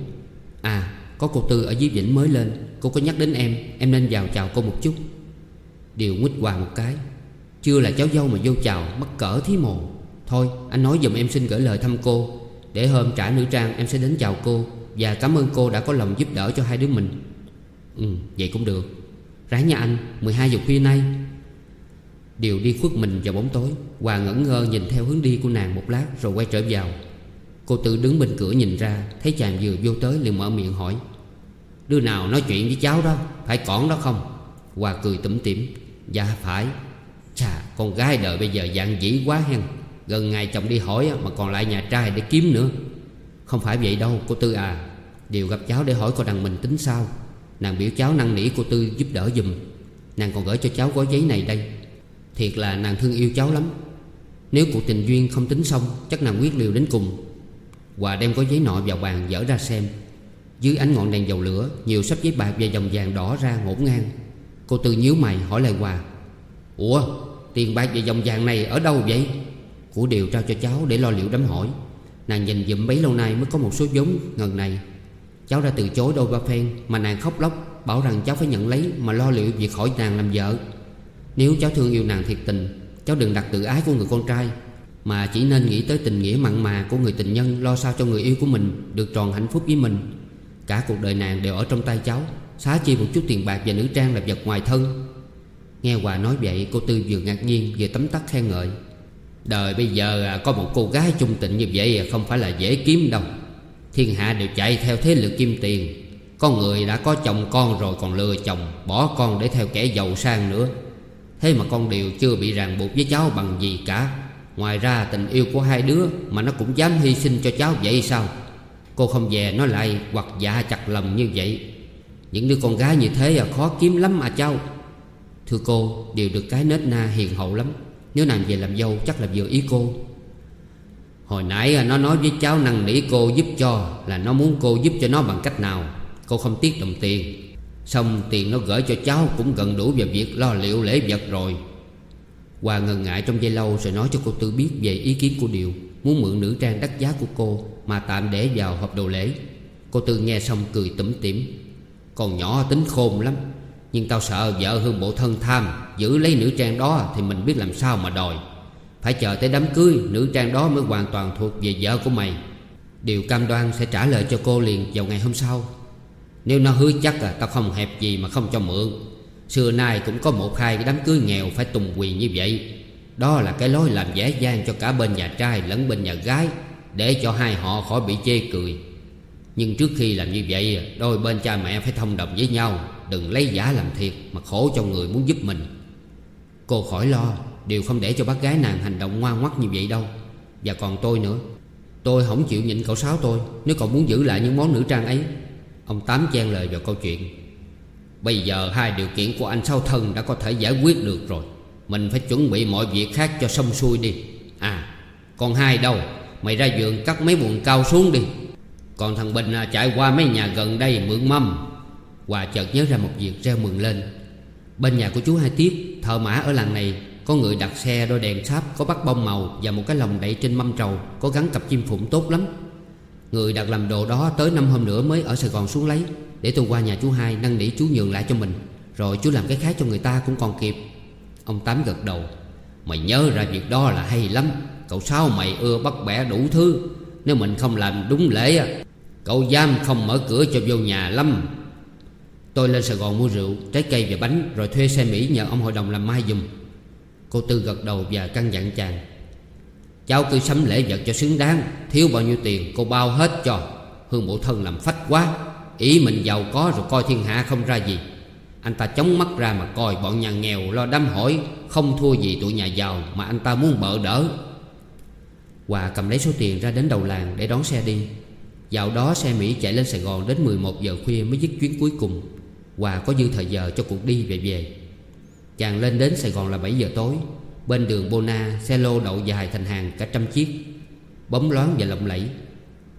À có cô Tư ở dưới Vĩnh mới lên, Cô có nhắc đến em Em nên vào chào cô một chút. Điều nguyết Hòa một cái, Chưa là cháu dâu mà vô chào, Mắc cỡ thí mồ. Thôi, anh nói dùm em xin gửi lời thăm cô, Để hôm trả nữ trang em sẽ đến chào cô. Và cảm ơn cô đã có lòng giúp đỡ cho hai đứa mình. Ừ vậy cũng được. Ráng nha anh 12 giờ khuya nay. Điều đi khuất mình vào bóng tối. Hòa ngẩn ngơ nhìn theo hướng đi của nàng một lát Rồi quay trở vào. Cô tự đứng bên cửa nhìn ra, Thấy chàng vừa vô tới liền mở miệng hỏi. Đứa nào nói chuyện với cháu đó? Phải còn đó không? Hòa cười tủm tỉm. Dạ phải. Chà, con gái đời bây giờ dạng dĩ quá hen. Gần ngày chồng đi hỏi mà còn lại nhà trai để kiếm nữa. Không phải vậy đâu, cô Tư à. Điều gặp cháu để hỏi cô đằng mình tính sao. Nàng biểu cháu năn nỉ cô Tư giúp đỡ dùm Nàng còn gửi cho cháu gói giấy này đây. Thiệt là nàng thương yêu cháu lắm. Nếu cuộc tình duyên không tính xong, Chắc nàng quyết liều đến cùng. Hòa đem gói giấy nọ vào bàn dở ra xem. Dưới ánh ngọn đèn dầu lửa, Nhiều sắp giấy bạc và dòng vàng đỏ ra ngổn ngang. Cô Tư nhíu mày hỏi lại Hòa. Ủa, tiền bạc và dòng vàng này ở đâu vậy? Của điều trao cho cháu để lo liệu đám hỏi. Nàng nhìn dụm bấy lâu nay mới có một số vốn, ngần này. Cháu đã từ chối đôi ba phen, Mà nàng khóc lóc, Bảo rằng cháu phải nhận lấy Mà lo liệu việc khỏi nàng làm vợ. Nếu cháu thương yêu nàng thiệt tình, Cháu đừng đặt tự ái của người con trai, Mà chỉ nên nghĩ tới tình nghĩa mặn mà Của người tình nhân lo sao cho người yêu của mình Được tròn hạnh phúc với mình. Cả cuộc đời nàng đều ở trong tay cháu, Xá chi một chút tiền bạc và nữ trang là vật ngoài thân. Nghe Hòa nói vậy, cô Tư vừa ngạc nhiên, vừa tấm tắc khen ngợi. Đời bây giờ à, có một cô gái trung tịnh như vậy à, không phải là dễ kiếm đâu. Thiên hạ đều chạy theo thế lực kim tiền. Con người đã có chồng con rồi còn lừa chồng, Bỏ con để theo kẻ giàu sang nữa. Thế mà con đều chưa bị ràng buộc với cháu bằng gì cả. Ngoài ra, tình yêu của hai đứa Mà nó cũng dám hy sinh cho cháu vậy sao? Cô không về nó lại, hoặc dạ chặt lầm như vậy. Những đứa con gái như thế là khó kiếm lắm à cháu. Thưa cô Điều được cái nết na hiền hậu lắm. Nếu nàng về làm dâu, chắc là vừa ý cô. Hồi nãy à, nó nói với cháu năn nỉ cô giúp cho, Là nó muốn cô giúp cho nó bằng cách nào? Cô không tiếc đồng tiền. Xong tiền nó gửi cho cháu cũng gần đủ vào việc lo liệu lễ vật rồi. Hòa ngần ngại trong giây lâu rồi nói cho cô Tư biết về ý kiến của Điều, Muốn mượn nữ trang đắt giá của cô Mà tạm để vào hộp đồ lễ. Cô Tư nghe xong cười tủm tỉm. Còn nhỏ tính khôn lắm. Nhưng tao sợ vợ hương bộ thân tham, Giữ lấy nữ trang đó Thì mình biết làm sao mà đòi. Phải chờ tới đám cưới, Nữ trang đó mới hoàn toàn thuộc về vợ của mày. Điều cam đoan sẽ trả lời cho cô liền vào ngày hôm sau. Nếu nó hứa chắc à Tao không hẹp gì mà không cho mượn. Xưa nay cũng có một hai cái đám cưới nghèo Phải tùng quyền như vậy. Đó là cái lối làm dễ dàng cho cả bên nhà trai lẫn bên nhà gái, Để cho hai họ khỏi bị chê cười. Nhưng trước khi làm như vậy, Đôi bên cha mẹ phải thông đồng với nhau. Đừng lấy giả làm thiệt Mà khổ cho người muốn giúp mình. Cô khỏi lo Điều không để cho bác gái nàng hành động ngoan ngoắt như vậy đâu. Và còn tôi nữa. Tôi không chịu nhịn cậu Sáu tôi Nếu cậu muốn giữ lại những món nữ trang ấy. Ông Tám chen lời vào câu chuyện. Bây giờ hai điều kiện của anh Sáu Thân đã có thể giải quyết được rồi. Mình phải chuẩn bị mọi việc khác cho xong xuôi đi. À Còn hai đâu. Mày ra giường cắt mấy buồn cao xuống đi. Còn thằng Bình à, chạy qua mấy nhà gần đây mượn mâm. Hòa chợt nhớ ra một việc reo mừng lên. Bên nhà của chú Hai Tiếp Thợ mã ở làng này, Có người đặt xe đôi đèn sáp, Có bắt bông màu Và một cái lồng đậy trên mâm trầu, Có gắn cặp chim phụng tốt lắm. Người đặt làm đồ đó tới năm hôm nữa mới ở Sài Gòn xuống lấy, Để tôi qua nhà chú Hai năn nỉ chú nhường lại cho mình. Rồi chú làm cái khác cho người ta cũng còn kịp. Ông Tám gật đầu, Mày nhớ ra việc đó là hay lắm. Cậu sao mày ưa bắt bẻ đủ thứ? Nếu mình không làm đúng lễ Cậu giam không mở cửa cho vô nhà lắm. Tôi lên Sài Gòn mua rượu, trái cây và bánh Rồi thuê xe Mỹ nhờ ông hội đồng làm mai dùm Cô Tư gật đầu và căn dặn chàng. Cháu cứ sắm lễ vật cho xứng đáng Thiếu bao nhiêu tiền cô bao hết cho. Hương bộ thân làm phách quá Ý mình giàu có rồi coi thiên hạ không ra gì. Anh ta chống mắt ra mà coi bọn nhà nghèo lo đám hỏi Không thua gì tụi nhà giàu mà anh ta muốn bợ đỡ. Hòa cầm lấy số tiền ra đến đầu làng để đón xe đi. Dạo đó xe Mỹ chạy lên Sài Gòn đến 11 giờ khuya mới dứt chuyến cuối cùng. Hòa có dư thời giờ cho cuộc đi về về. Chàng lên đến Sài Gòn là 7 giờ tối. Bên đường Bona, Xe lô đậu dài thành hàng cả trăm chiếc. Bóng loáng và lộng lẫy.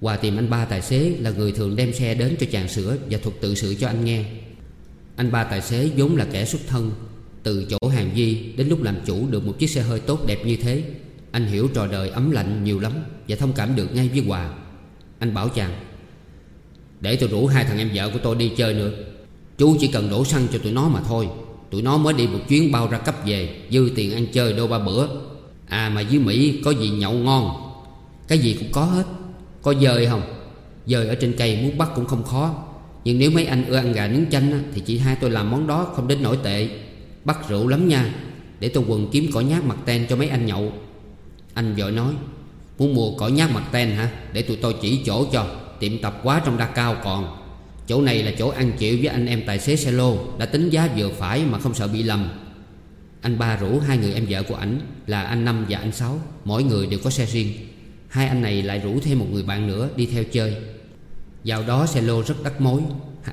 Hòa tìm anh ba tài xế là người thường đem xe đến cho chàng sửa Và thuật tự sự cho anh nghe. Anh ba tài xế vốn là kẻ xuất thân, Từ chỗ hàng di đến lúc làm chủ được một chiếc xe hơi tốt đẹp như thế. Anh hiểu trò đời ấm lạnh nhiều lắm Và thông cảm được ngay với Hòa Anh bảo chàng, Để tôi rủ hai thằng em vợ của tôi đi chơi nữa. Chú chỉ cần đổ xăng cho tụi nó mà thôi. Tụi nó mới đi một chuyến bao ra cấp về, Dư tiền ăn chơi đôi ba bữa. À mà dưới Mỹ có gì nhậu ngon? Cái gì cũng có hết. Có dơi không? Dơi ở trên cây muốn bắt cũng không khó. Nhưng nếu mấy anh ưa ăn gà nướng chanh Thì chị hai tôi làm món đó không đến nổi tệ. Bắt rượu lắm nha. Để tôi quần kiếm cỏ nhát mặt ten cho mấy anh nhậu. Anh vội nói, Muốn mua cỏ nhát mặt ten hả? Để tụi tôi chỉ chỗ cho. Tiệm tập quá trong đa cao còn. Chỗ này là chỗ ăn chịu với anh em tài xế xe lô, Đã tính giá vừa phải mà không sợ bị lầm. Anh ba rủ hai người em vợ của ảnh, Là anh Năm và anh Sáu, Mỗi người đều có xe riêng. Hai anh này lại rủ thêm một người bạn nữa đi theo chơi. Vào đó xe lô rất đắt mối.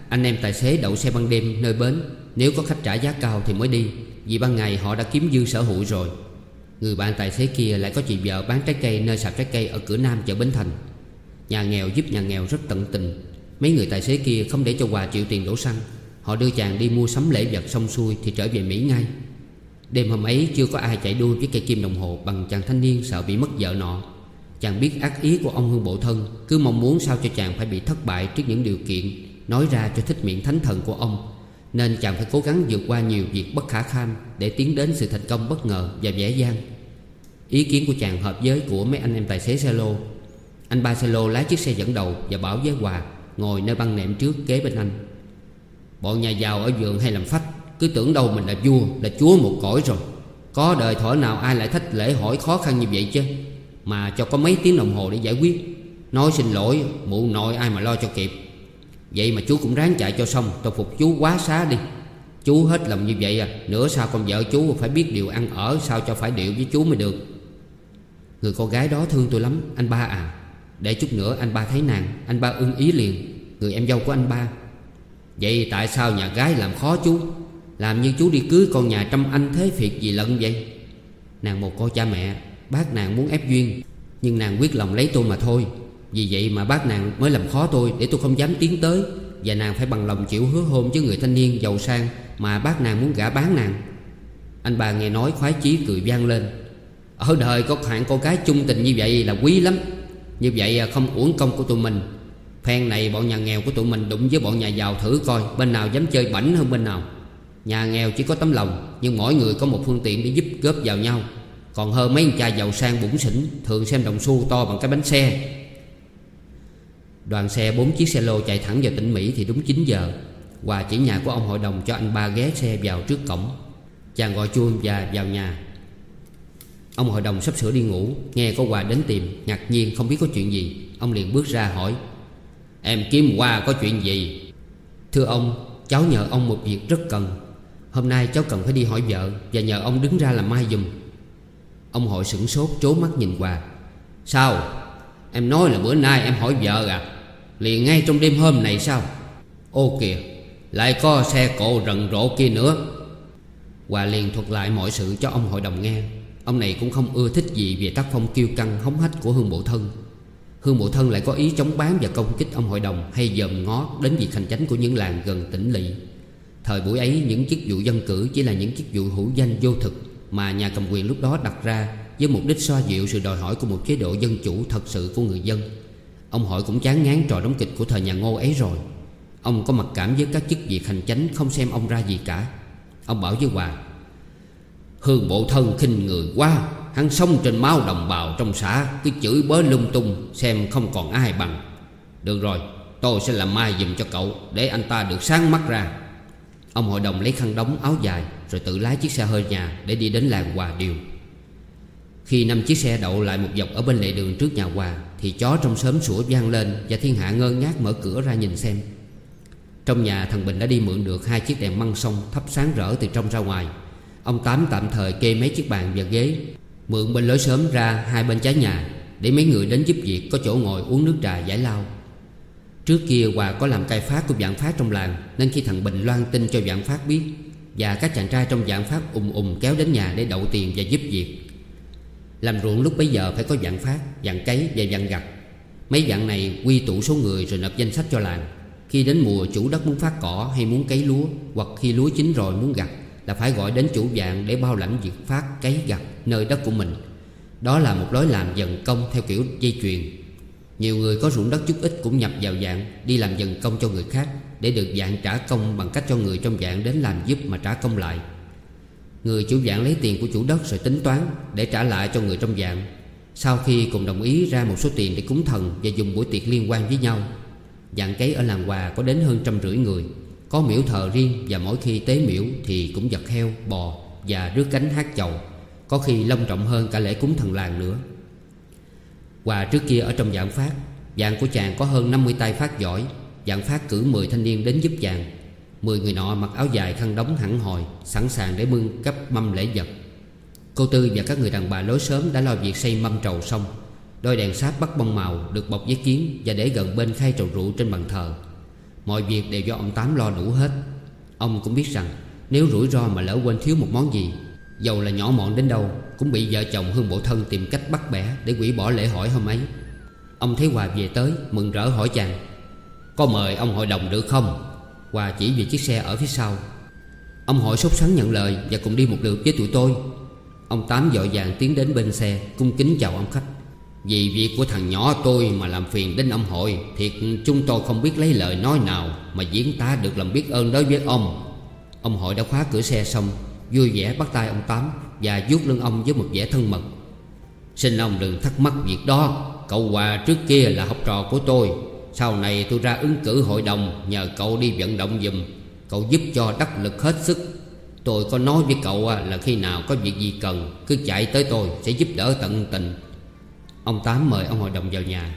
Anh em tài xế đậu xe ban đêm nơi bến, Nếu có khách trả giá cao thì mới đi, Vì ban ngày họ đã kiếm dư sở hữu rồi. Người bạn tài xế kia lại có chị vợ bán trái cây Nơi sạp trái cây ở cửa Nam chợ Bến Thành. Nhà nghèo giúp nhà nghèo rất tận tình. Mấy người tài xế kia không để cho Hòa chịu tiền đổ xăng. Họ đưa chàng đi mua sắm lễ vật xong xuôi Thì trở về Mỹ ngay. Đêm hôm ấy chưa có ai chạy đua với cây kim đồng hồ Bằng chàng thanh niên sợ bị mất vợ nọ. Chàng biết ác ý của ông Hương Bộ Thân, Cứ mong muốn sao cho chàng phải bị thất bại Trước những điều kiện, Nói ra cho thích miệng thánh thần của ông. Nên chàng phải cố gắng vượt qua nhiều việc bất khả kham Để tiến đến sự thành công bất ngờ và dễ dàng. Ý kiến của chàng hợp với của mấy anh em tài xế xe lô. Anh ba xe lô lái chiếc xe dẫn đầu Và bảo với Hòa Ngồi nơi băng nệm trước kế bên anh. Bọn nhà giàu ở vườn hay làm phách, Cứ tưởng đâu mình là vua, Là chúa một cõi rồi. Có đời thổi nào ai lại thách lễ hỏi khó khăn như vậy chứ? Mà cho có mấy tiếng đồng hồ để giải quyết. Nói xin lỗi, Mụ nội ai mà lo cho kịp. Vậy mà chú cũng ráng chạy cho xong, Tôi phục chú quá xá đi. Chú hết lòng như vậy à Nửa sao con vợ chú phải biết điều ăn ở, Sao cho phải điệu với chú mới được. Người con gái đó thương tôi lắm, Anh ba à để chút nữa anh ba thấy nàng, Anh ba ưng ý liền. Người em dâu của anh ba. Vậy tại sao nhà gái làm khó chú? Làm như chú đi cưới con nhà trăm anh thế phiệt gì lận vậy? Nàng một cô cha mẹ, Bác nàng muốn ép duyên. Nhưng nàng quyết lòng lấy tôi mà thôi. Vì vậy mà bác nàng mới làm khó tôi Để tôi không dám tiến tới. Và nàng phải bằng lòng chịu hứa hôn với người thanh niên giàu sang Mà bác nàng muốn gả bán nàng. Anh bà nghe nói khoái chí cười vang lên. Ở đời có hạng con gái chung tình như vậy là quý lắm như vậy à, không uổng công của tụi mình. Phen này bọn nhà nghèo của tụi mình đụng với bọn nhà giàu thử coi, Bên nào dám chơi bảnh hơn bên nào. Nhà nghèo chỉ có tấm lòng, Nhưng mỗi người có một phương tiện để giúp góp vào nhau. Còn hơn mấy cha giàu sang bụng xỉn, Thường xem đồng xu to bằng cái bánh xe. Đoàn xe, bốn chiếc xe lô chạy thẳng vào tỉnh Mỹ thì đúng 9 giờ. Hòa chỉ nhà của ông hội đồng cho anh ba ghé xe vào trước cổng. Chàng gọi chuông và vào nhà. Ông hội đồng sắp sửa đi ngủ, Nghe có quà đến tìm, Ngạc nhiên không biết có chuyện gì. Ông liền bước ra hỏi, Em kiếm quà có chuyện gì? Thưa ông, Cháu nhờ ông một việc rất cần. Hôm nay cháu cần phải đi hỏi vợ Và nhờ ông đứng ra làm mai dùm Ông hội sửng sốt, trố mắt nhìn quà. Sao? Em nói là bữa nay em hỏi vợ à? Liền ngay trong đêm hôm này sao? Ô kìa, Lại có xe cộ rần rộ kia nữa. Hòa liền thuật lại mọi sự cho ông hội đồng nghe. Ông này cũng không ưa thích gì Về tác phong kiêu căng, hống hách của Hương Bộ Thân. Hương Bộ Thân lại có ý chống bán và công kích ông hội đồng, Hay dòm ngó đến việc hành chánh của những làng gần tỉnh lỵ. Thời buổi ấy, những chức vụ dân cử Chỉ là những chức vụ hữu danh vô thực Mà nhà cầm quyền lúc đó đặt ra Với mục đích xoa dịu sự đòi hỏi của một chế độ dân chủ thật sự của người dân. Ông hội cũng chán ngán trò đóng kịch của thời nhà ngô ấy rồi. Ông có mặc cảm với các chức việc hành chánh Không xem ông ra gì cả. Ông bảo với Hòa Hương bộ thân khinh người quá. Hắn sống trên máu đồng bào trong xã, Cứ chửi bới lung tung, Xem không còn ai bằng. Được rồi, tôi sẽ làm mai dùm cho cậu, Để anh ta được sáng mắt ra. Ông hội đồng lấy khăn đóng áo dài, Rồi tự lái chiếc xe hơi nhà Để đi đến làng Hòa Điều. Khi năm chiếc xe đậu lại một dọc ở bên lề đường trước nhà Hòa, Thì chó trong xóm sủa vang lên Và thiên hạ ngơ ngác mở cửa ra nhìn xem. Trong nhà thằng Bình đã đi mượn được Hai chiếc đèn măng sông thắp sáng rỡ từ trong ra ngoài. Ông Tám tạm thời kê mấy chiếc bàn và ghế Mượn bên lối sớm ra hai bên trái nhà Để mấy người đến giúp việc có chỗ ngồi uống nước trà giải lao. Trước kia Hòa có làm cai phát của dạng phát trong làng Nên khi thằng Bình loan tin cho dạng phát biết Và các chàng trai trong dạng phát ùm ùm kéo đến nhà để đậu tiền và giúp việc. Làm ruộng lúc bấy giờ phải có dạng phát, dạng cấy và dạng gặt. Mấy dạng này quy tụ số người rồi nộp danh sách cho làng. Khi đến mùa chủ đất muốn phát cỏ hay muốn cấy lúa Hoặc khi lúa chín rồi muốn gặt là phải gọi đến chủ vạn để bao lãnh việc phát cấy gặt nơi đất của mình. Đó là một lối làm dần công theo kiểu dây chuyền Nhiều người có ruộng đất chút ít cũng nhập vào dạng Đi làm dần công cho người khác Để được dạng trả công bằng cách cho người trong dạng đến làm giúp mà trả công lại. Người chủ dạng lấy tiền của chủ đất rồi tính toán Để trả lại cho người trong dạng. Sau khi cùng đồng ý ra một số tiền để cúng thần Và dùng buổi tiệc liên quan với nhau, Dạng cấy ở làng Hòa có đến hơn trăm rưỡi người. Có miễu thờ riêng Và mỗi khi tế miễu thì cũng giật heo, bò Và rước cánh hát chầu. Có khi long trọng hơn cả lễ cúng thần làng nữa. Hòa trước kia ở trong dạng phát Dạng của chàng có hơn 50 tay phát giỏi Dạng phát cử 10 thanh niên đến giúp chàng. 10 người nọ mặc áo dài khăn đóng hẳn hồi Sẵn sàng để mưng cấp mâm lễ vật. Cô Tư và các người đàn bà lối sớm đã lo việc xây mâm trầu xong. Đôi đèn sáp bắt bông màu được bọc giấy kiến Và để gần bên khay trầu rượu trên bàn thờ. Mọi việc đều do ông Tám lo đủ hết. Ông cũng biết rằng, Nếu rủi ro mà lỡ quên thiếu một món gì, Dầu là nhỏ mọn đến đâu, Cũng bị vợ chồng Hương Bộ Thân tìm cách bắt bẻ Để quỷ bỏ lễ hỏi hôm ấy. Ông thấy Hòa về tới, mừng rỡ hỏi chàng, Có mời ông hội đồng được không? Hòa chỉ về chiếc xe ở phía sau. Ông hội sốt sắng nhận lời Và cùng đi một lượt với tụi tôi. Ông Tám dội vàng tiến đến bên xe, Cung kính chào ông khách. Vì việc của thằng nhỏ tôi mà làm phiền đến ông hội, Thiệt chúng tôi không biết lấy lời nói nào Mà diễn tả được lòng biết ơn đối với ông. Ông hội đã khóa cửa xe xong, Vui vẻ bắt tay ông Tám Và vuốt lưng ông với một vẻ thân mật. Xin ông đừng thắc mắc việc đó, Cậu Hòa trước kia là học trò của tôi. Sau này tôi ra ứng cử hội đồng Nhờ cậu đi vận động dùm Cậu giúp cho đắc lực hết sức. Tôi có nói với cậu là khi nào có việc gì cần, Cứ chạy tới tôi sẽ giúp đỡ tận tình. Ông Tám mời ông hội đồng vào nhà.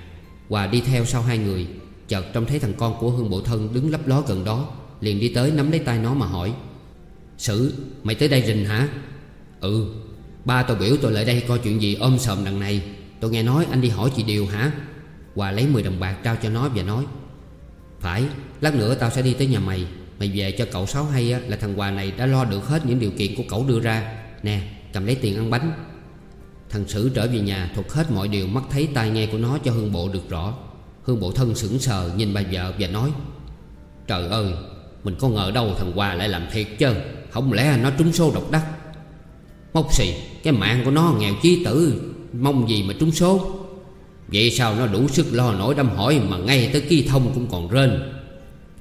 Hòa đi theo sau hai người, Chợt trông thấy thằng con của Hương Bộ Thân đứng lấp ló gần đó, Liền đi tới nắm lấy tay nó mà hỏi, Sử, mày tới đây rình hả? Ừ. Ba tôi biểu tôi lại đây coi chuyện gì ôm sòm đằng này. Tôi nghe nói anh đi hỏi chị Điều hả? Hòa lấy 10 đồng bạc trao cho nó và nói, Phải, Lát nữa tao sẽ đi tới nhà mày. Mày về cho cậu Sáu hay là thằng Hòa này đã lo được hết những điều kiện của cậu đưa ra. Nè, cầm lấy tiền ăn bánh. Thằng Sử trở về nhà, thuật hết mọi điều, mắt thấy tai nghe của nó cho Hương Bộ được rõ. Hương Bộ thân sững sờ, nhìn bà vợ và nói, Trời ơi, Mình có ngờ đâu thằng Hòa lại làm thiệt chứ? Không lẽ nó trúng số độc đắc? Mốc xì, Cái mạng của nó nghèo chí tử, Mong gì mà trúng số? Vậy sao nó đủ sức lo nổi đâm hỏi Mà ngay tới kỳ thông cũng còn rên?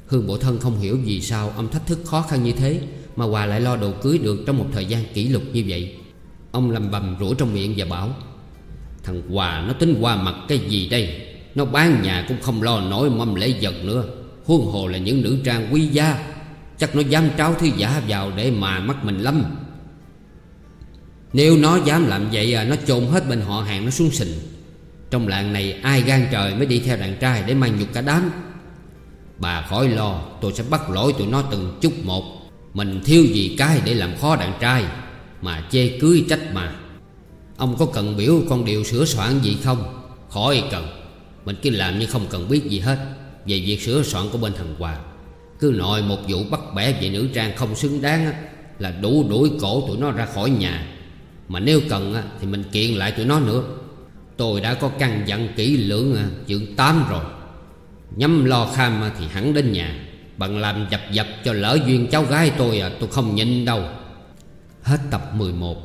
Hương bộ thân không hiểu vì sao âm thách thức khó khăn như thế Mà Hòa lại lo đồ cưới được trong một thời gian kỷ lục như vậy. Ông lầm bầm rủa trong miệng và bảo Thằng Hòa nó tính qua mặt cái gì đây? Nó bán nhà cũng không lo nổi mâm lễ vật nữa. Huân hồ là những nữ trang quý giá. Chắc nó dám tráo thứ giả vào để mà mắt mình lắm. Nếu nó dám làm vậy à, Nó chôn hết bên họ hàng nó xuống sình. Trong làng này ai gan trời mới đi theo đàn trai Để mang nhục cả đám? Bà khỏi lo tôi sẽ bắt lỗi tụi nó từng chút một. Mình thiếu gì cái để làm khó đàn trai. Mà chê cưới trách mà. Ông có cần biểu con điều sửa soạn gì không? Khỏi cần. Mình cứ làm như không cần biết gì hết. Về việc sửa soạn của bên thằng Hòa, Cứ nội một vụ bắt bẻ về nữ trang không xứng đáng Là đủ đuổi cổ tụi nó ra khỏi nhà. Mà nếu cần thì mình kiện lại tụi nó nữa. Tôi đã có căn dặn kỹ lưỡng chuyện 8 rồi. Nhắm lo kham thì hẳn đến nhà. Bằng làm dập dập cho lỡ duyên cháu gái tôi à Tôi không nhịn đâu. Hết tập 11